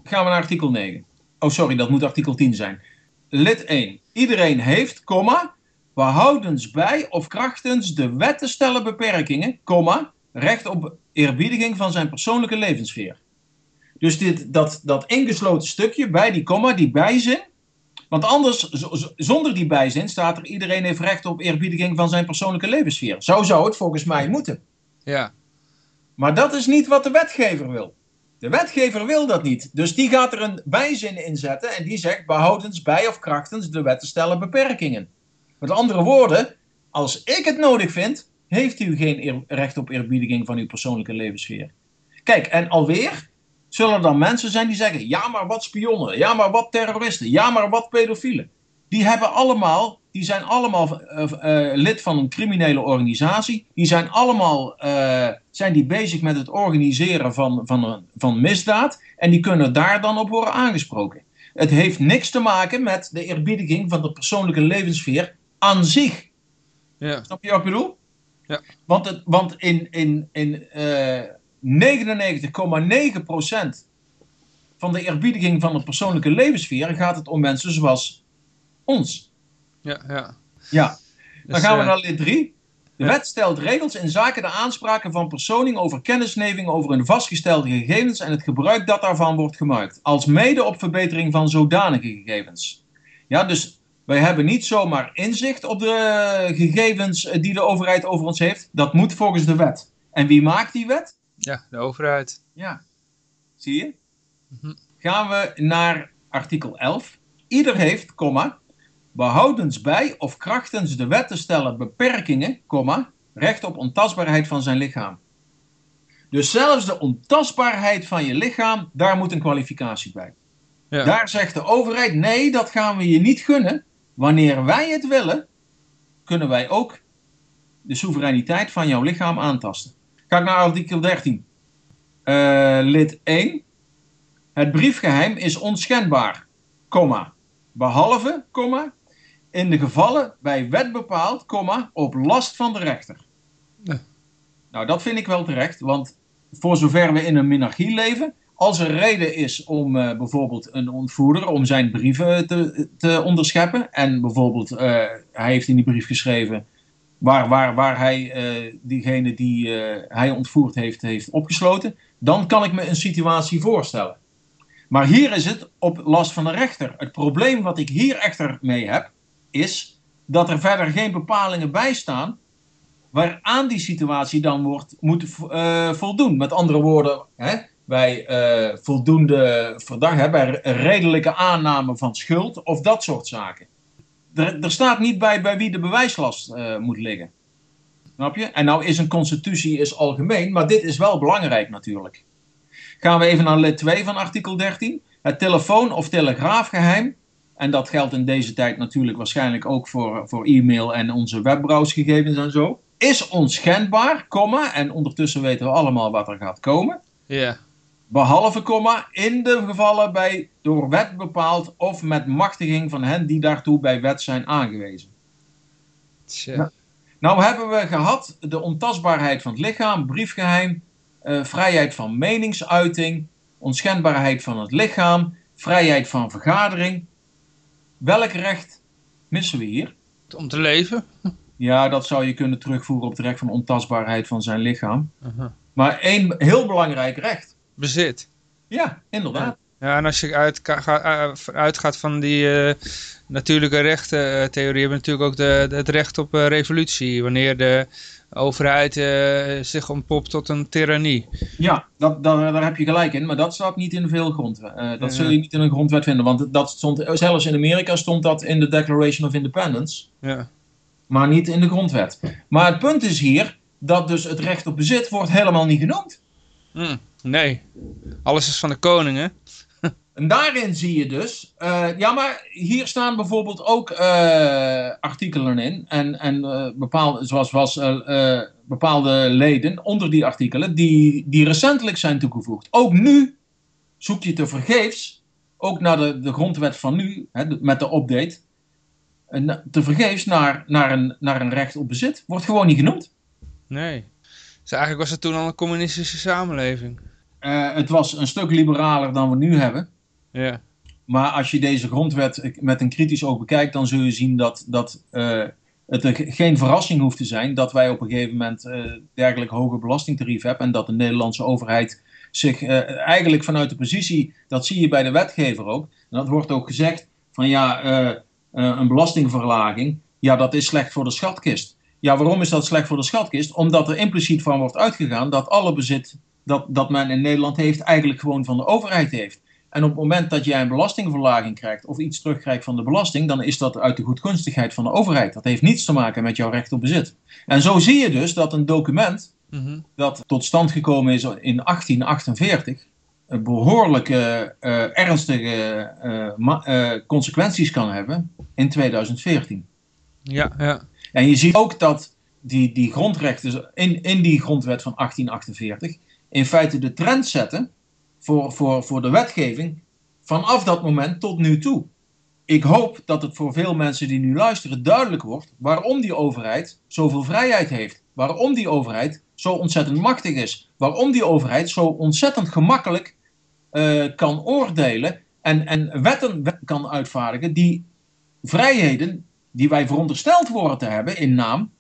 Gaan we naar artikel 9. Oh, sorry, dat moet artikel 10 zijn. Lid 1. Iedereen heeft, comma, behoudens bij of krachtens de wet te stellen beperkingen, comma, recht op eerbiediging van zijn persoonlijke levenssfeer. Dus dit, dat, dat ingesloten stukje bij die comma, die bijzin, want anders, zonder die bijzin, staat er iedereen heeft recht op eerbiediging van zijn persoonlijke levenssfeer. Zo zou het volgens mij moeten. Ja. Maar dat is niet wat de wetgever wil. De wetgever wil dat niet. Dus die gaat er een bijzin in zetten en die zegt behoudens bij of krachtens de wet te stellen beperkingen. Met andere woorden, als ik het nodig vind, heeft u geen recht op eerbiediging van uw persoonlijke levenssfeer. Kijk, en alweer zullen er dan mensen zijn die zeggen: ja, maar wat spionnen, ja, maar wat terroristen, ja, maar wat pedofielen. Die hebben allemaal, die zijn allemaal uh, uh, lid van een criminele organisatie. Die zijn allemaal uh, zijn die bezig met het organiseren van, van, van misdaad. En die kunnen daar dan op worden aangesproken. Het heeft niks te maken met de eerbiediging van de persoonlijke levensfeer aan zich. Ja. Snap je wat ik bedoel? Ja. Want, het, want in, in, in 99,9% van de eerbiediging van de persoonlijke levenssfeer gaat het om mensen zoals ons. Ja, ja. Ja, dan Dus, gaan we eh, naar lid 3. De wet stelt regels in zaken de aanspraken van personen over kennisneming over hun vastgestelde gegevens en het gebruik dat daarvan wordt gemaakt, als mede op verbetering van zodanige gegevens. Ja, dus wij hebben niet zomaar inzicht op de gegevens eh, die de overheid over ons heeft. Dat moet volgens de wet. En wie maakt die wet? Ja, de overheid. Ja, zie je? Mhm. Gaan we naar artikel 11. Ieder heeft, comma, behoudens bij of krachtens de wet te stellen beperkingen, comma, recht op ontastbaarheid van zijn lichaam. Dus zelfs de ontastbaarheid van je lichaam, daar moet een kwalificatie bij. Ja. Daar zegt de overheid, nee, dat gaan we je niet gunnen. Wanneer wij het willen, kunnen wij ook de soevereiniteit van jouw lichaam aantasten. Ga ik naar artikel 13. Eh, lid 1. Het briefgeheim is onschendbaar, comma, behalve, comma, in de gevallen bij wet bepaald, comma, op last van de rechter. Nou, dat vind ik wel terecht, want voor zover we in een monarchie leven, als er reden is om eh, bijvoorbeeld een ontvoerder om zijn brieven te, te onderscheppen, en bijvoorbeeld eh, hij heeft in die brief geschreven waar, waar, waar hij eh, diegene die hij ontvoerd heeft, heeft opgesloten, dan kan ik me een situatie voorstellen. Maar hier is het op last van de rechter. Het probleem wat ik hier echter mee heb, is dat er verder geen bepalingen bij staan waaraan die situatie dan wordt, moet eh, voldoen. Met andere woorden, hè, bij eh, voldoende hè, bij redelijke aanname van schuld of dat soort zaken. Er, er staat niet bij bij wie de bewijslast eh, moet liggen. Snap je? En nou is een constitutie is algemeen, maar dit is wel belangrijk natuurlijk. Gaan we even naar lid 2 van artikel 13. Het telefoon- of telegraafgeheim, en dat geldt in deze tijd natuurlijk waarschijnlijk ook voor, voor e-mail en onze webbrowsgegevens en zo, is onschendbaar, comma, en ondertussen weten we allemaal wat er gaat komen. Ja. Behalve, comma, in de gevallen bij door wet bepaald of met machtiging van hen die daartoe bij wet zijn aangewezen. Tja. Ja. Nou hebben we gehad de ontastbaarheid van het lichaam, briefgeheim, eh, vrijheid van meningsuiting, onschendbaarheid van het lichaam, vrijheid van vergadering. Welk recht missen we hier? Om te leven. Ja, dat zou je kunnen terugvoeren op het recht van ontastbaarheid van zijn lichaam. Aha. Maar één heel belangrijk recht. Bezit. Ja, inderdaad. Ja, en als je uit, ga- eh, uitgaat van die eh, natuurlijke rechtentheorie, hebben we natuurlijk ook de, de- het recht op eh, revolutie. Wanneer de overheid eh, zich ontpopt tot een tirannie. Ja, dat, daar, daar heb je gelijk in, maar dat staat niet in veel grondwet. eh, dat Ja. zul je niet in een grondwet vinden, want dat stond, zelfs in Amerika stond dat in de Declaration of Independence, Ja. maar niet in de grondwet. Maar het punt is hier dat dus het recht op bezit wordt helemaal niet genoemd. Hm, nee. Alles is van de koning, hè? En daarin zie je dus, eh, ja, maar hier staan bijvoorbeeld ook eh, artikelen in. En, en eh, bepaalde, zoals was, bepaalde leden onder die artikelen die, die recentelijk zijn toegevoegd. Ook nu zoek je te vergeefs, ook naar de, de grondwet van nu, hè, met de update, en te vergeefs naar, naar, een, naar een recht op bezit. Wordt gewoon niet genoemd. Nee. Dus eigenlijk was het toen al een communistische samenleving. Het was een stuk liberaler dan we nu hebben. Ja. Maar als je deze grondwet met een kritisch oog bekijkt, dan zul je zien dat, dat eh, het geen verrassing hoeft te zijn dat wij op een gegeven moment eh dergelijk hoge belastingtarief hebben en dat de Nederlandse overheid zich eh, eigenlijk vanuit de positie, dat zie je bij de wetgever ook, en dat wordt ook gezegd van ja, een belastingverlaging, ja dat is slecht voor de schatkist. Ja, waarom is dat slecht voor de schatkist? Omdat er impliciet van wordt uitgegaan dat alle bezit dat, dat men in Nederland heeft, eigenlijk gewoon van de overheid heeft. En op het moment dat jij een belastingverlaging krijgt of iets terugkrijgt van de belasting, dan is dat uit de goedgunstigheid van de overheid. Dat heeft niets te maken met jouw recht op bezit. En zo zie je dus dat een document Mhm. dat tot stand gekomen is in 1848 eh, behoorlijke eh, ernstige eh, consequenties kan hebben in 2014. Ja, ja. En je ziet ook dat die, die grondrechten in, in die grondwet van 1848 in feite de trend zetten voor, voor, voor de wetgeving vanaf dat moment tot nu toe. Ik hoop dat het voor veel mensen die nu luisteren duidelijk wordt waarom die overheid zoveel vrijheid heeft. Waarom die overheid zo ontzettend machtig is. Waarom die overheid zo ontzettend gemakkelijk eh, kan oordelen en, en wetten wet- kan uitvaardigen die vrijheden die wij verondersteld worden te hebben in naam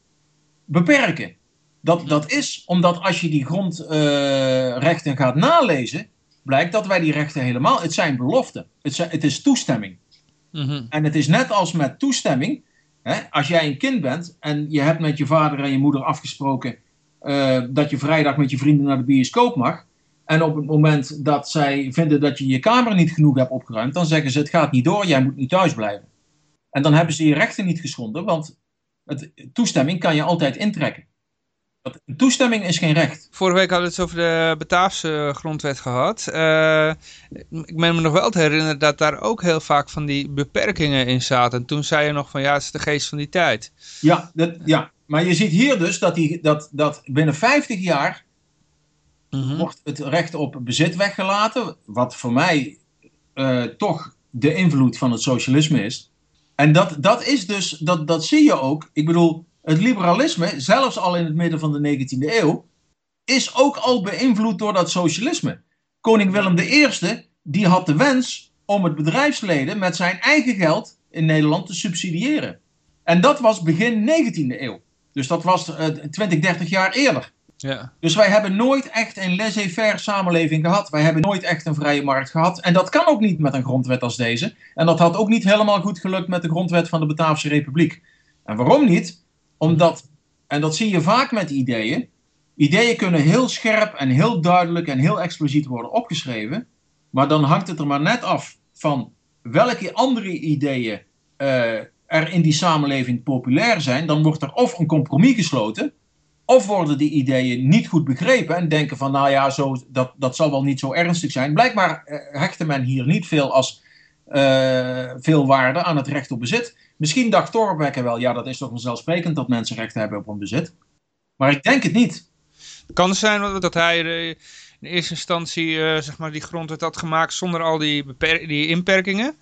beperken. Dat, dat is omdat als je die grondrechten gaat nalezen, blijkt dat wij die rechten helemaal. Het zijn beloften. Het, zijn, het is toestemming. Mhm. En het is net als met toestemming. Hè, als jij een kind bent en je hebt met je vader en je moeder afgesproken eh, dat je vrijdag met je vrienden naar de bioscoop mag. En op het moment dat zij vinden dat je je kamer niet genoeg hebt opgeruimd, dan zeggen ze het gaat niet door, jij moet nu thuis blijven. En dan hebben ze je rechten niet geschonden, want het, toestemming kan je altijd intrekken. Toestemming is geen recht. Vorige week hadden we het over de Bataafse grondwet gehad. Eh, ik meen me nog wel te herinneren dat daar ook heel vaak van die beperkingen in zaten. En toen zei je nog van ja, het is de geest van die tijd. Ja, dat, ja. maar je ziet hier dus dat, die, dat, dat binnen 50 jaar Mhm. wordt het recht op bezit weggelaten, wat voor mij eh, toch de invloed van het socialisme is. En dat, dat is dus, dat, dat zie je ook. Ik bedoel, het liberalisme, zelfs al in het midden van de 19e eeuw, is ook al beïnvloed door dat socialisme. Koning Willem I, die had de wens om het bedrijfsleden met zijn eigen geld in Nederland te subsidiëren. En dat was begin 19e eeuw. Dus dat was eh, 20, 30 jaar eerder. Ja. Dus wij hebben nooit echt een laissez-faire samenleving gehad. Wij hebben nooit echt een vrije markt gehad. En dat kan ook niet met een grondwet als deze. En dat had ook niet helemaal goed gelukt met de grondwet van de Bataafse Republiek. En waarom niet? Omdat, en dat zie je vaak met ideeën. Ideeën kunnen heel scherp en heel duidelijk en heel expliciet worden opgeschreven. Maar dan hangt het er maar net af van welke andere ideeën eh, er in die samenleving populair zijn. Dan wordt er of een compromis gesloten. Of worden die ideeën niet goed begrepen en denken van, nou ja, zo, dat, dat zal wel niet zo ernstig zijn. Blijkbaar eh, hechtte men hier niet veel als eh, veel waarde aan het recht op bezit. Misschien dacht Thorbecke wel, ja, dat is toch vanzelfsprekend dat mensen recht hebben op een bezit. Maar ik denk het niet. Kan het zijn dat hij eh, in eerste instantie eh, zeg maar die grondwet had gemaakt zonder al die, die inperkingen?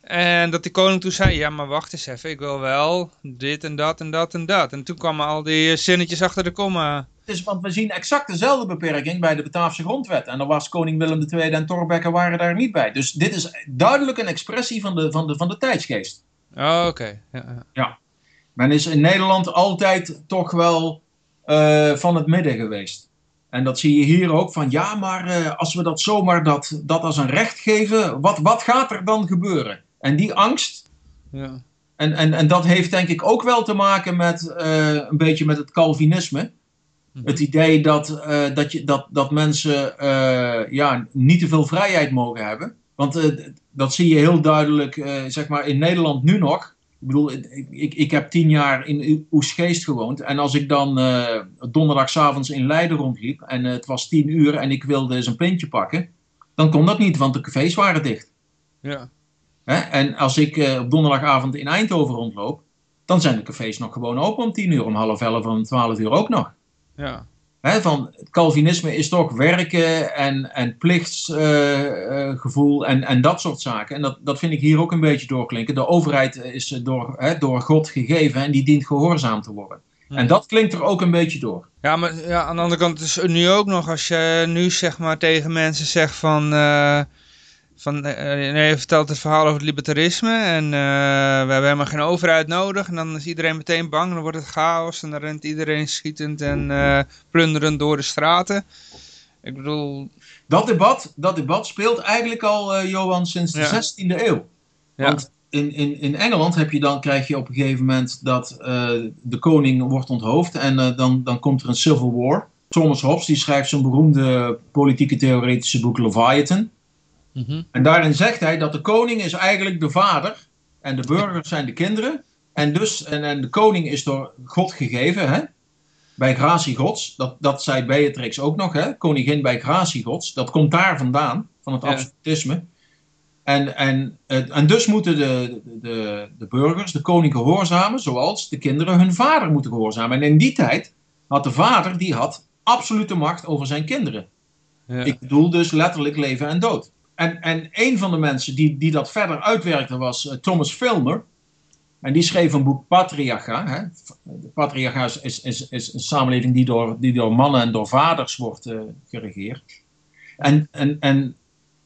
En dat die koning toen zei, ja maar wacht eens even, ik wil wel dit en dat en dat en dat. En toen kwamen al die eh, zinnetjes achter de komma. Dus, want we zien exact dezelfde beperking bij de Bataafse grondwet. En dan was koning Willem II en Thorbecke waren daar niet bij. Dus dit is duidelijk een expressie van de, van de, van de tijdsgeest. Oh, oké. Ja, ja. Men is in Nederland altijd toch wel eh, van het midden geweest. En dat zie je hier ook van ja, maar eh, als we dat zomaar dat, dat als een recht geven, wat, wat gaat er dan gebeuren? En die angst, ja. en, en, en dat heeft denk ik ook wel te maken met eh, een beetje met het Calvinisme. Mhm. Het idee dat, dat, je, dat, dat mensen ja, niet te veel vrijheid mogen hebben. Want eh, dat zie je heel duidelijk eh, zeg maar in Nederland nu nog. Ik bedoel, ik, ik, ik heb tien jaar in Oesgeest gewoond. En als ik dan eh donderdagavonds in Leiden rondliep en het was tien uur en ik wilde eens een pintje pakken, dan kon dat niet, want de cafés waren dicht. ja. Hè? En als ik op donderdagavond in Eindhoven rondloop, dan zijn de cafés nog gewoon open om tien uur, om half elf, om twaalf uur ook nog. ja. Van het Calvinisme is toch werken en, en plichtsgevoel en, en dat soort zaken. En dat, dat vind ik hier ook een beetje doorklinken. De overheid is door, hè, door God gegeven en die dient gehoorzaam te worden. En dat klinkt er ook een beetje door. Ja, maar ja, aan de andere kant is het nu ook nog, als je nu zeg maar tegen mensen zegt van, eh, van eh, nee, je vertelt het verhaal over het libertarisme en eh, we hebben helemaal geen overheid nodig en dan is iedereen meteen bang, dan wordt het chaos en dan rent iedereen schietend en eh, plunderend door de straten. Ik bedoel, Dat debat, dat debat speelt eigenlijk al, eh, Johan, sinds de Ja. 16e eeuw. ja, Want in, in, in Engeland heb je dan, krijg je op een gegeven moment dat eh, de koning wordt onthoofd en eh, dan, dan komt er een civil war. Thomas Hobbes die schrijft zo'n beroemde politieke theoretische boek Leviathan. Mhm. En daarin zegt hij dat de koning is eigenlijk de vader en de burgers zijn de kinderen. En, dus, en, en de koning is door God gegeven, hè? bij gratie gods. Dat, dat zei Beatrix ook nog, hè? koningin bij gratie gods. Dat komt daar vandaan, van het Ja. absolutisme. En, en, en dus moeten de, de, de burgers de koning gehoorzamen, zoals de kinderen hun vader moeten gehoorzamen. En in die tijd had de vader, die had absolute macht over zijn kinderen. ja. Ik bedoel dus letterlijk leven en dood. En, en een van de mensen die, die dat verder uitwerkte was eh, Thomas Filmer. En die schreef een boek Patriarcha. Hè. De patriarcha is, is, is, is een samenleving die door, die door mannen en door vaders wordt eh, geregeerd. En, en, en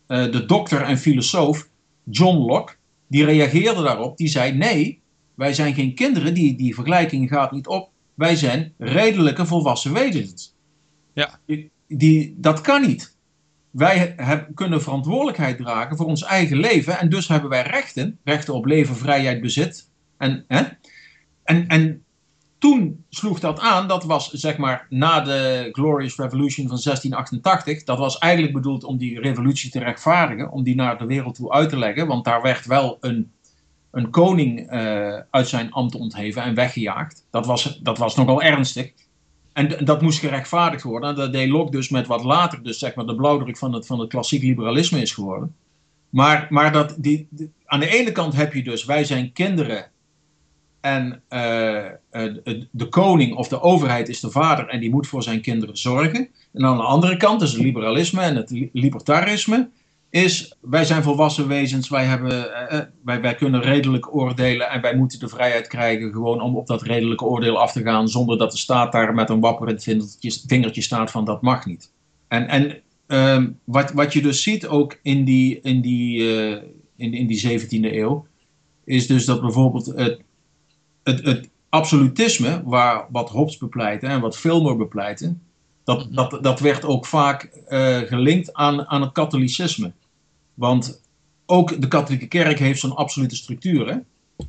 eh, de dokter en filosoof John Locke, die reageerde daarop. Die zei: Nee, wij zijn geen kinderen, die, die vergelijking gaat niet op. Wij zijn redelijke volwassen wezens. Ja. Die, die, dat kan niet. Wij kunnen verantwoordelijkheid dragen voor ons eigen leven en dus hebben wij rechten. Rechten op leven, vrijheid, bezit. En, hè? en, en toen sloeg dat aan, dat was zeg maar na de Glorious Revolution van 1688. Dat was eigenlijk bedoeld om die revolutie te rechtvaardigen, om die naar de wereld toe uit te leggen. Want daar werd wel een, een koning eh, uit zijn ambt ontheven en weggejaagd. Dat was, dat was nogal ernstig. En dat moest gerechtvaardigd worden. En dat deed Locke dus met wat later, dus zeg maar de blauwdruk van het, van het klassiek liberalisme is geworden. Maar, maar dat, die, aan de ene kant heb je dus, wij zijn kinderen en uh, de koning of de overheid is de vader en die moet voor zijn kinderen zorgen. En aan de andere kant, dus het liberalisme en het libertarisme, is wij zijn volwassen wezens, wij, hebben, uh, wij, wij kunnen redelijk oordelen en wij moeten de vrijheid krijgen gewoon om op dat redelijke oordeel af te gaan zonder dat de staat daar met een wapperend vingertje, vingertje staat van dat mag niet. En, en uh, wat, wat je dus ziet ook in die, in die, in, in die 17e eeuw, is dus dat bijvoorbeeld het het, het absolutisme, waar, wat Hobbes bepleitte en wat Fillmore bepleitte, dat, dat, dat werd ook vaak uh, gelinkt aan, aan het katholicisme. Want ook de katholieke kerk heeft zo'n absolute structuur. Hè?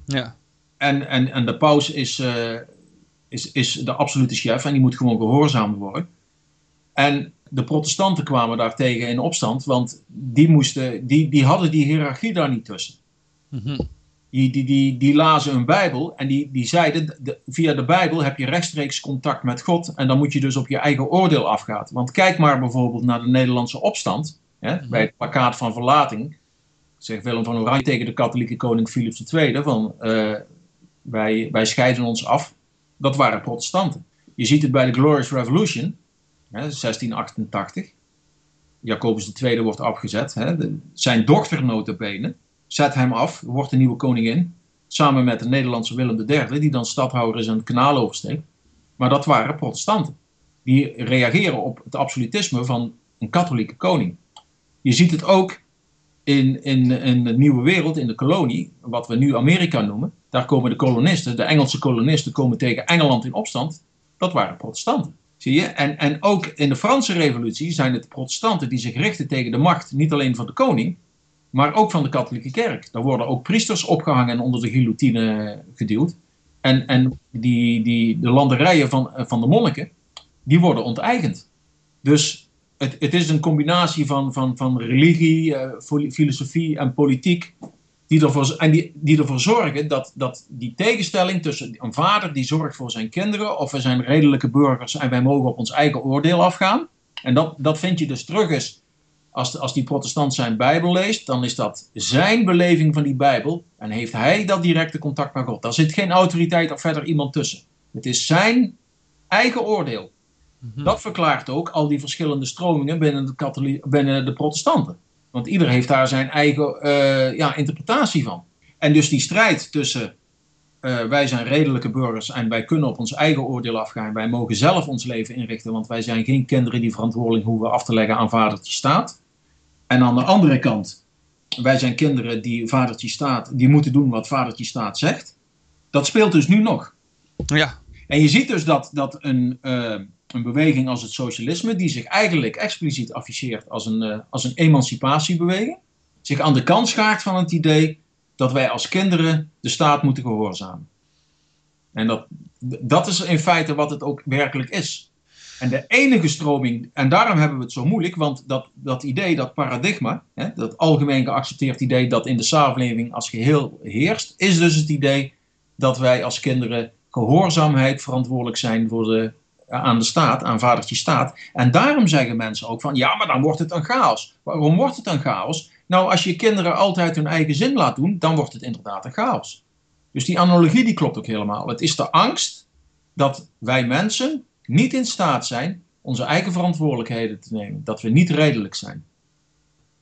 Ja. En, en, en de paus is, uh, is, is de absolute chef en die moet gewoon gehoorzaamd worden. En de protestanten kwamen daartegen in opstand, want die, moesten, die, die hadden die hiërarchie daar niet tussen. Mm -hmm. Die, die, die, die lazen een Bijbel en die, die zeiden: de, via de Bijbel heb je rechtstreeks contact met God en dan moet je dus op je eigen oordeel afgaan. Want kijk maar bijvoorbeeld naar de Nederlandse opstand hè, -hmm. bij het plakkaat van verlating. Zegt Willem van Oranje tegen de katholieke koning Philips II: van uh, wij, wij scheiden ons af. Dat waren protestanten. Je ziet het bij de Glorious Revolution, hè, 1688. Jacobus II wordt afgezet. Hè, de, zijn dochter notabene zet hem af, wordt een nieuwe koningin, samen met de Nederlandse Willem III, die dan stadhouder is en het kanaal oversteekt. Maar dat waren protestanten. Die reageren op het absolutisme van een katholieke koning. Je ziet het ook in, in, in de nieuwe wereld, in de kolonie, wat we nu Amerika noemen. Daar komen de kolonisten, de Engelse kolonisten, komen tegen Engeland in opstand. Dat waren protestanten. Zie je? En, en ook in de Franse revolutie zijn het protestanten die zich richten tegen de macht, niet alleen van de koning, maar ook van de katholieke kerk. Daar worden ook priesters opgehangen en onder de guillotine geduwd. En, en die, die, de landerijen van, van de monniken, die worden onteigend. Dus het, het is een combinatie van, van, van religie, uh, filosofie en politiek, die ervoor, en die, die ervoor zorgen dat, dat die tegenstelling tussen een vader die zorgt voor zijn kinderen, of we zijn redelijke burgers en wij mogen op ons eigen oordeel afgaan. En dat, dat vind je dus terug eens als, als die protestant zijn Bijbel leest, dan is dat zijn beleving van die Bijbel en heeft hij dat directe contact met God. Daar zit geen autoriteit of verder iemand tussen. Het is zijn eigen oordeel. Mm -hmm. Dat verklaart ook al die verschillende stromingen binnen de, katholiek, binnen de protestanten. Want ieder heeft daar zijn eigen uh, ja, interpretatie van. En dus die strijd tussen uh, wij zijn redelijke burgers en wij kunnen op ons eigen oordeel afgaan. Wij mogen zelf ons leven inrichten, want wij zijn geen kinderen die verantwoording hoeven af te leggen aan vadertje staat. En aan de andere kant, wij zijn kinderen die vadertje staat, die moeten doen wat vadertje staat zegt. Dat speelt dus nu nog. Ja. En je ziet dus dat, dat een, uh, een beweging als het socialisme, die zich eigenlijk expliciet afficheert als een, uh, als een emancipatiebeweging, zich aan de kant schaart van het idee dat wij als kinderen de staat moeten gehoorzamen. En dat, dat is in feite wat het ook werkelijk is. En de enige stroming, en daarom hebben we het zo moeilijk, want dat, dat idee, dat paradigma, hè, dat algemeen geaccepteerd idee dat in de samenleving als geheel heerst, is dus het idee dat wij als kinderen gehoorzaamheid verantwoordelijk zijn voor de, aan de staat, aan vadertje staat. En daarom zeggen mensen ook van, ja, maar dan wordt het een chaos. Waarom wordt het een chaos? Nou, als je kinderen altijd hun eigen zin laat doen, dan wordt het inderdaad een chaos. Dus die analogie die klopt ook helemaal. Het is de angst dat wij mensen niet in staat zijn onze eigen verantwoordelijkheden te nemen. Dat we niet redelijk zijn.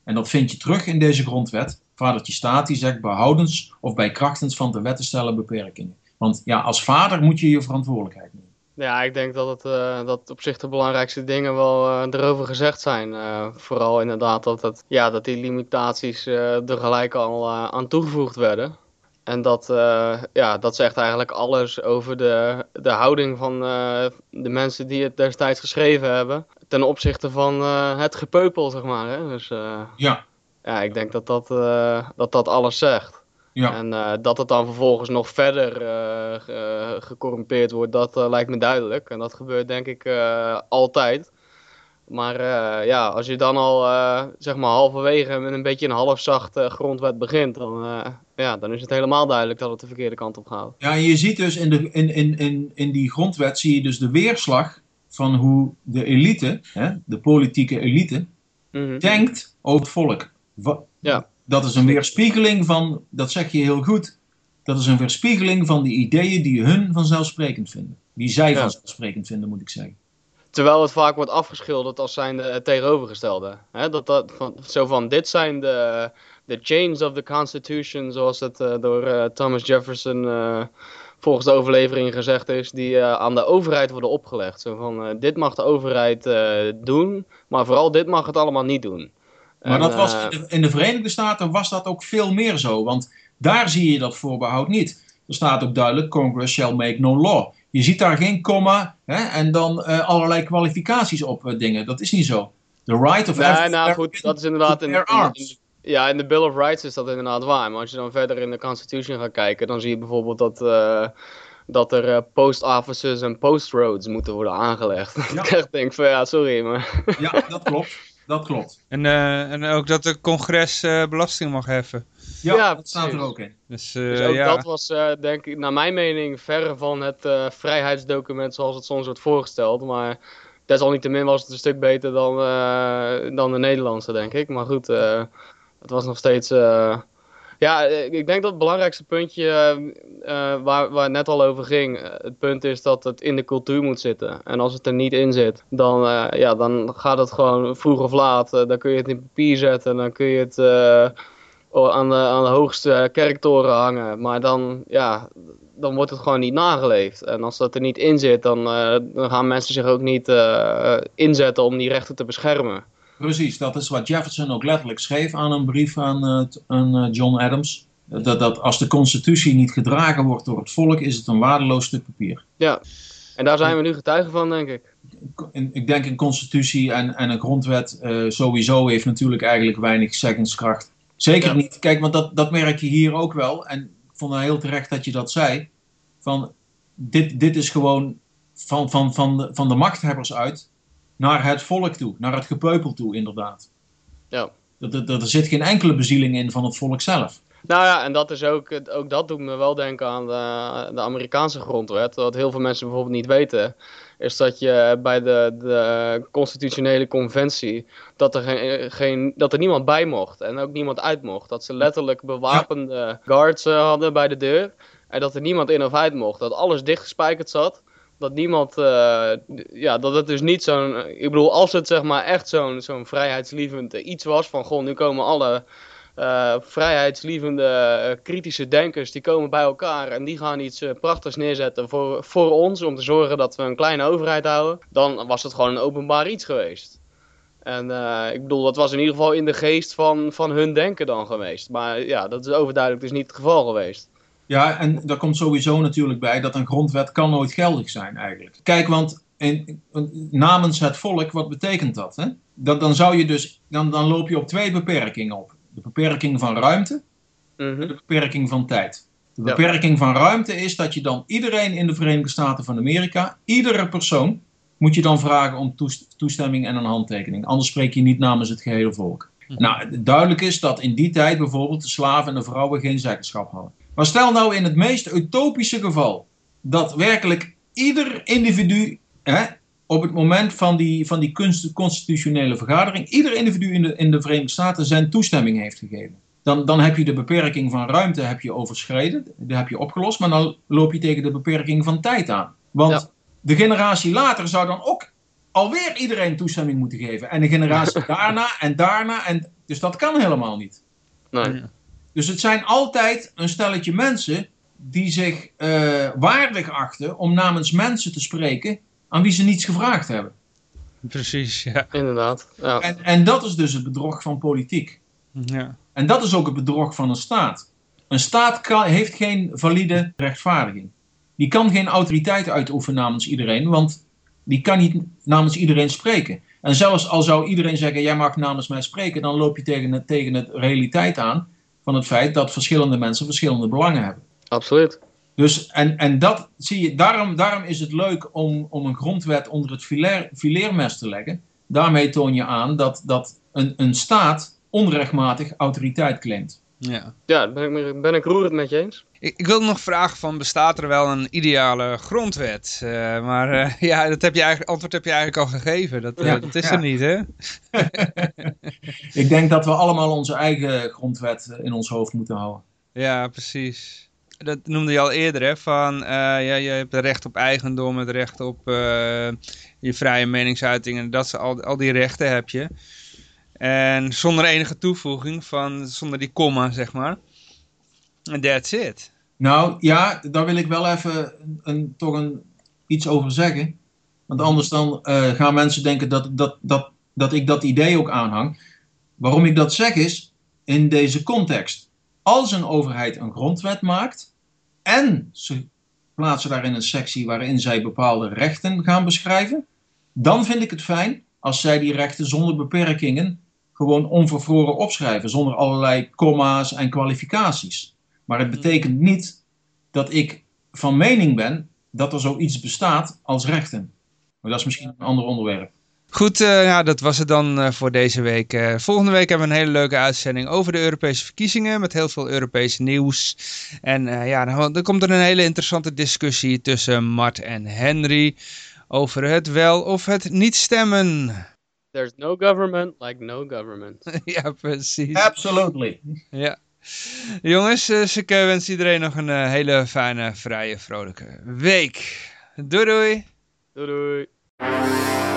En dat vind je terug in deze grondwet. Vadertje staat die zegt behoudens of bij krachtens van de wet te stellen beperkingen. Want ja, als vader moet je je verantwoordelijkheid nemen. Ja, ik denk dat, eh, dat op zich de belangrijkste dingen wel eh, erover gezegd zijn. Eh, vooral inderdaad dat, het, ja, dat die limitaties er gelijk al aan toegevoegd werden. En dat, eh, ja, dat zegt eigenlijk alles over de, de houding van eh, de mensen die het destijds geschreven hebben. Ten opzichte van eh, het gepeupel, zeg maar. Hè? Dus Ja, ja, ik denk dat dat, dat, dat alles zegt. ja. En dat het dan vervolgens nog verder ge- gecorrumpeerd wordt, dat lijkt me duidelijk. En dat gebeurt denk ik altijd. Maar ja, als je dan al zeg maar halverwege met een beetje een halfzacht eh, grondwet begint, dan, ja, dan is het helemaal duidelijk dat het de verkeerde kant op gaat. Ja, en je ziet dus in, de, in, in, in, in die grondwet zie je dus de weerslag van hoe de elite, hè, de politieke elite, Mhm. denkt over het volk. Ja. Dat is een weerspiegeling van, dat zeg je heel goed, dat is een weerspiegeling van de ideeën die hun vanzelfsprekend vinden. Die zij Ja. vanzelfsprekend vinden, moet ik zeggen. Terwijl het vaak wordt afgeschilderd als zijn het tegenovergestelde. Hè? Dat, dat, van, zo van, dit zijn de, de chains of the constitution, zoals het eh, door eh, Thomas Jefferson eh, volgens de overlevering gezegd is, die aan de overheid worden opgelegd. Zo van, dit mag de overheid doen, maar vooral dit mag het allemaal niet doen. Maar En, dat was in de, in de Verenigde Staten was dat ook veel meer zo, want daar zie je dat voorbehoud niet. Er staat ook duidelijk, Congress shall make no law. Je ziet daar geen komma hè, en dan allerlei kwalificaties op dingen. Dat is niet zo. The right of Nee, nou goed, dat is inderdaad in, in- in- arms. Ja, in de Bill of Rights is dat inderdaad waar. Maar als je dan verder in de Constitution gaat kijken, dan zie je bijvoorbeeld dat, eh, dat er eh, post offices en post roads moeten worden aangelegd. Ja. Dat ik echt denk van ja, sorry, maar Ja, dat klopt. Dat klopt. En, eh, en ook dat de congres eh, belasting mag heffen. Ja, Ja, dat staat er ook in. Dus, eh, dus ook ja. dat was eh, denk ik, naar mijn mening, verre van het eh, vrijheidsdocument zoals het soms wordt voorgesteld. Maar desalniettemin was het een stuk beter dan, eh, dan de Nederlandse, denk ik. Maar goed, eh, het was nog steeds... eh, ja, ik denk dat het belangrijkste puntje eh, eh, waar, waar het net al over ging, het punt is dat het in de cultuur moet zitten. En als het er niet in zit, dan, ja, dan gaat het gewoon vroeg of laat. dan kun je het in papier zetten, dan kun je het aan, de, aan de hoogste kerktoren hangen. Maar dan, ja, dan wordt het gewoon niet nageleefd. En als dat er niet in zit, dan, dan gaan mensen zich ook niet inzetten om die rechten te beschermen. Precies, dat is wat Jefferson ook letterlijk schreef aan een brief aan, eh, aan eh, John Adams. Dat, dat als de constitutie niet gedragen wordt door het volk, is het een waardeloos stuk papier. Ja, en daar zijn we nu getuigen van, denk ik. ik denk een constitutie en, en een grondwet eh, sowieso heeft natuurlijk eigenlijk weinig zeggingskracht. Zeker Ja. niet. Kijk, want dat, dat merk je hier ook wel. En ik vond het heel terecht dat je dat zei. Van, dit, dit is gewoon van, van, van, de, van de machthebbers uit naar het volk toe. Naar het gepeupel toe, inderdaad. Ja. Dat, dat, dat- er zit geen enkele bezieling in van het volk zelf. Nou ja, en dat is ook, ook dat doet me wel denken aan de, de Amerikaanse grondwet. Wat heel veel mensen bijvoorbeeld niet weten, is dat je bij de, de constitutionele conventie, dat er, geen, geen, dat er niemand bij mocht en ook niemand uit mocht. Dat ze letterlijk bewapende guards eh, hadden bij de deur en dat er niemand in of uit mocht. Dat alles dichtgespijkerd zat. Dat niemand, eh, ja, dat het dus niet zo'n, ik bedoel, als het zeg maar echt zo'n zo'n vrijheidslievend eh, iets was van, goh, nu komen alle eh, vrijheidslievende, kritische denkers, die komen bij elkaar en die gaan iets prachtigs neerzetten voor, voor ons, om te zorgen dat we een kleine overheid houden, dan was het gewoon een openbaar iets geweest. En ik bedoel, dat was in ieder geval in de geest van, van hun denken dan geweest. Maar ja, dat is overduidelijk dus niet het geval geweest. Ja, en daar komt sowieso natuurlijk bij dat een grondwet kan nooit geldig zijn eigenlijk. Kijk, want in, namens het volk, wat betekent dat? Hè? dat dan, zou je dus, dan, dan loop je op twee beperkingen op. De beperking van ruimte Mhm. en de beperking van tijd. De beperking van ruimte is dat je dan iedereen in de Verenigde Staten van Amerika, iedere persoon, moet je dan vragen om toes- toestemming en een handtekening. Anders spreek je niet namens het gehele volk. Nou, duidelijk is dat in die tijd bijvoorbeeld de slaven en de vrouwen geen zeggenschap hadden. Maar stel nou in het meest utopische geval dat werkelijk ieder individu hè, op het moment van die, van die kunst- constitutionele vergadering, ieder individu in de, in de Verenigde Staten zijn toestemming heeft gegeven. Dan, dan heb je de beperking van ruimte heb je overschreden, die heb je opgelost, maar dan loop je tegen de beperking van tijd aan. Want Ja. de generatie later zou dan ook alweer iedereen toestemming moeten geven. En de generatie daarna en daarna. En, dus dat kan helemaal niet. Nee. Dus het zijn altijd een stelletje mensen die zich eh, waardig achten om namens mensen te spreken aan wie ze niets gevraagd hebben. Precies, ja. Inderdaad. Ja. En, en dat is dus het bedrog van politiek. ja. En dat is ook het bedrog van een staat. Een staat kan, heeft geen valide rechtvaardiging. Die kan geen autoriteit uitoefenen namens iedereen, want die kan niet namens iedereen spreken. En zelfs al zou iedereen zeggen, jij mag namens mij spreken, dan loop je tegen het, tegen het realiteit aan van het feit dat verschillende mensen verschillende belangen hebben. Absoluut. Dus, en, en dat zie je, daarom, daarom is het leuk om, om een grondwet onder het fileer, fileermes te leggen. Daarmee toon je aan dat, dat een, een staat onrechtmatig autoriteit claimt. Ja. Ja, daar ben ik, ben ik roerend met je eens. Ik, ik wil nog vragen van, bestaat er wel een ideale grondwet? Eh, maar eh, ja, dat heb je eigenlijk, antwoord heb je eigenlijk al gegeven. Dat, Ja, dat is ja. er niet, hè? Ik denk dat we allemaal onze eigen grondwet eh, in ons hoofd moeten houden. Ja, precies. Dat noemde je al eerder, hè? Van, eh, ja, je hebt het recht op eigendom, het recht op eh, je vrije meningsuiting en dat, soort- al, al die rechten heb je. En zonder enige toevoeging van, zonder die komma, zeg maar. En that's it. Nou ja, daar wil ik wel even een, toch een, iets over zeggen. Want anders dan eh, gaan mensen denken dat, dat, dat, dat ik dat idee ook aanhang. Waarom ik dat zeg is, in deze context. Als een overheid een grondwet maakt en ze plaatsen daarin een sectie waarin zij bepaalde rechten gaan beschrijven, dan vind ik het fijn als zij die rechten zonder beperkingen gewoon onvervroren opschrijven, zonder allerlei comma's en kwalificaties. Maar het betekent niet dat ik van mening ben dat er zoiets bestaat als rechten. Maar dat is misschien een ander onderwerp. Goed, eh, ja, dat was het dan eh, voor deze week. Eh, volgende week hebben we een hele leuke uitzending over de Europese verkiezingen met heel veel Europees nieuws. En eh, ja, dan, dan komt er een hele interessante discussie tussen Mart en Henry over het wel of het niet stemmen. There's no government like no government. ja, precies. Absolutely. Ja. Jongens, dus ik eh, wens iedereen nog een eh, hele fijne, vrije, vrolijke week. Doei doei! Doei doei.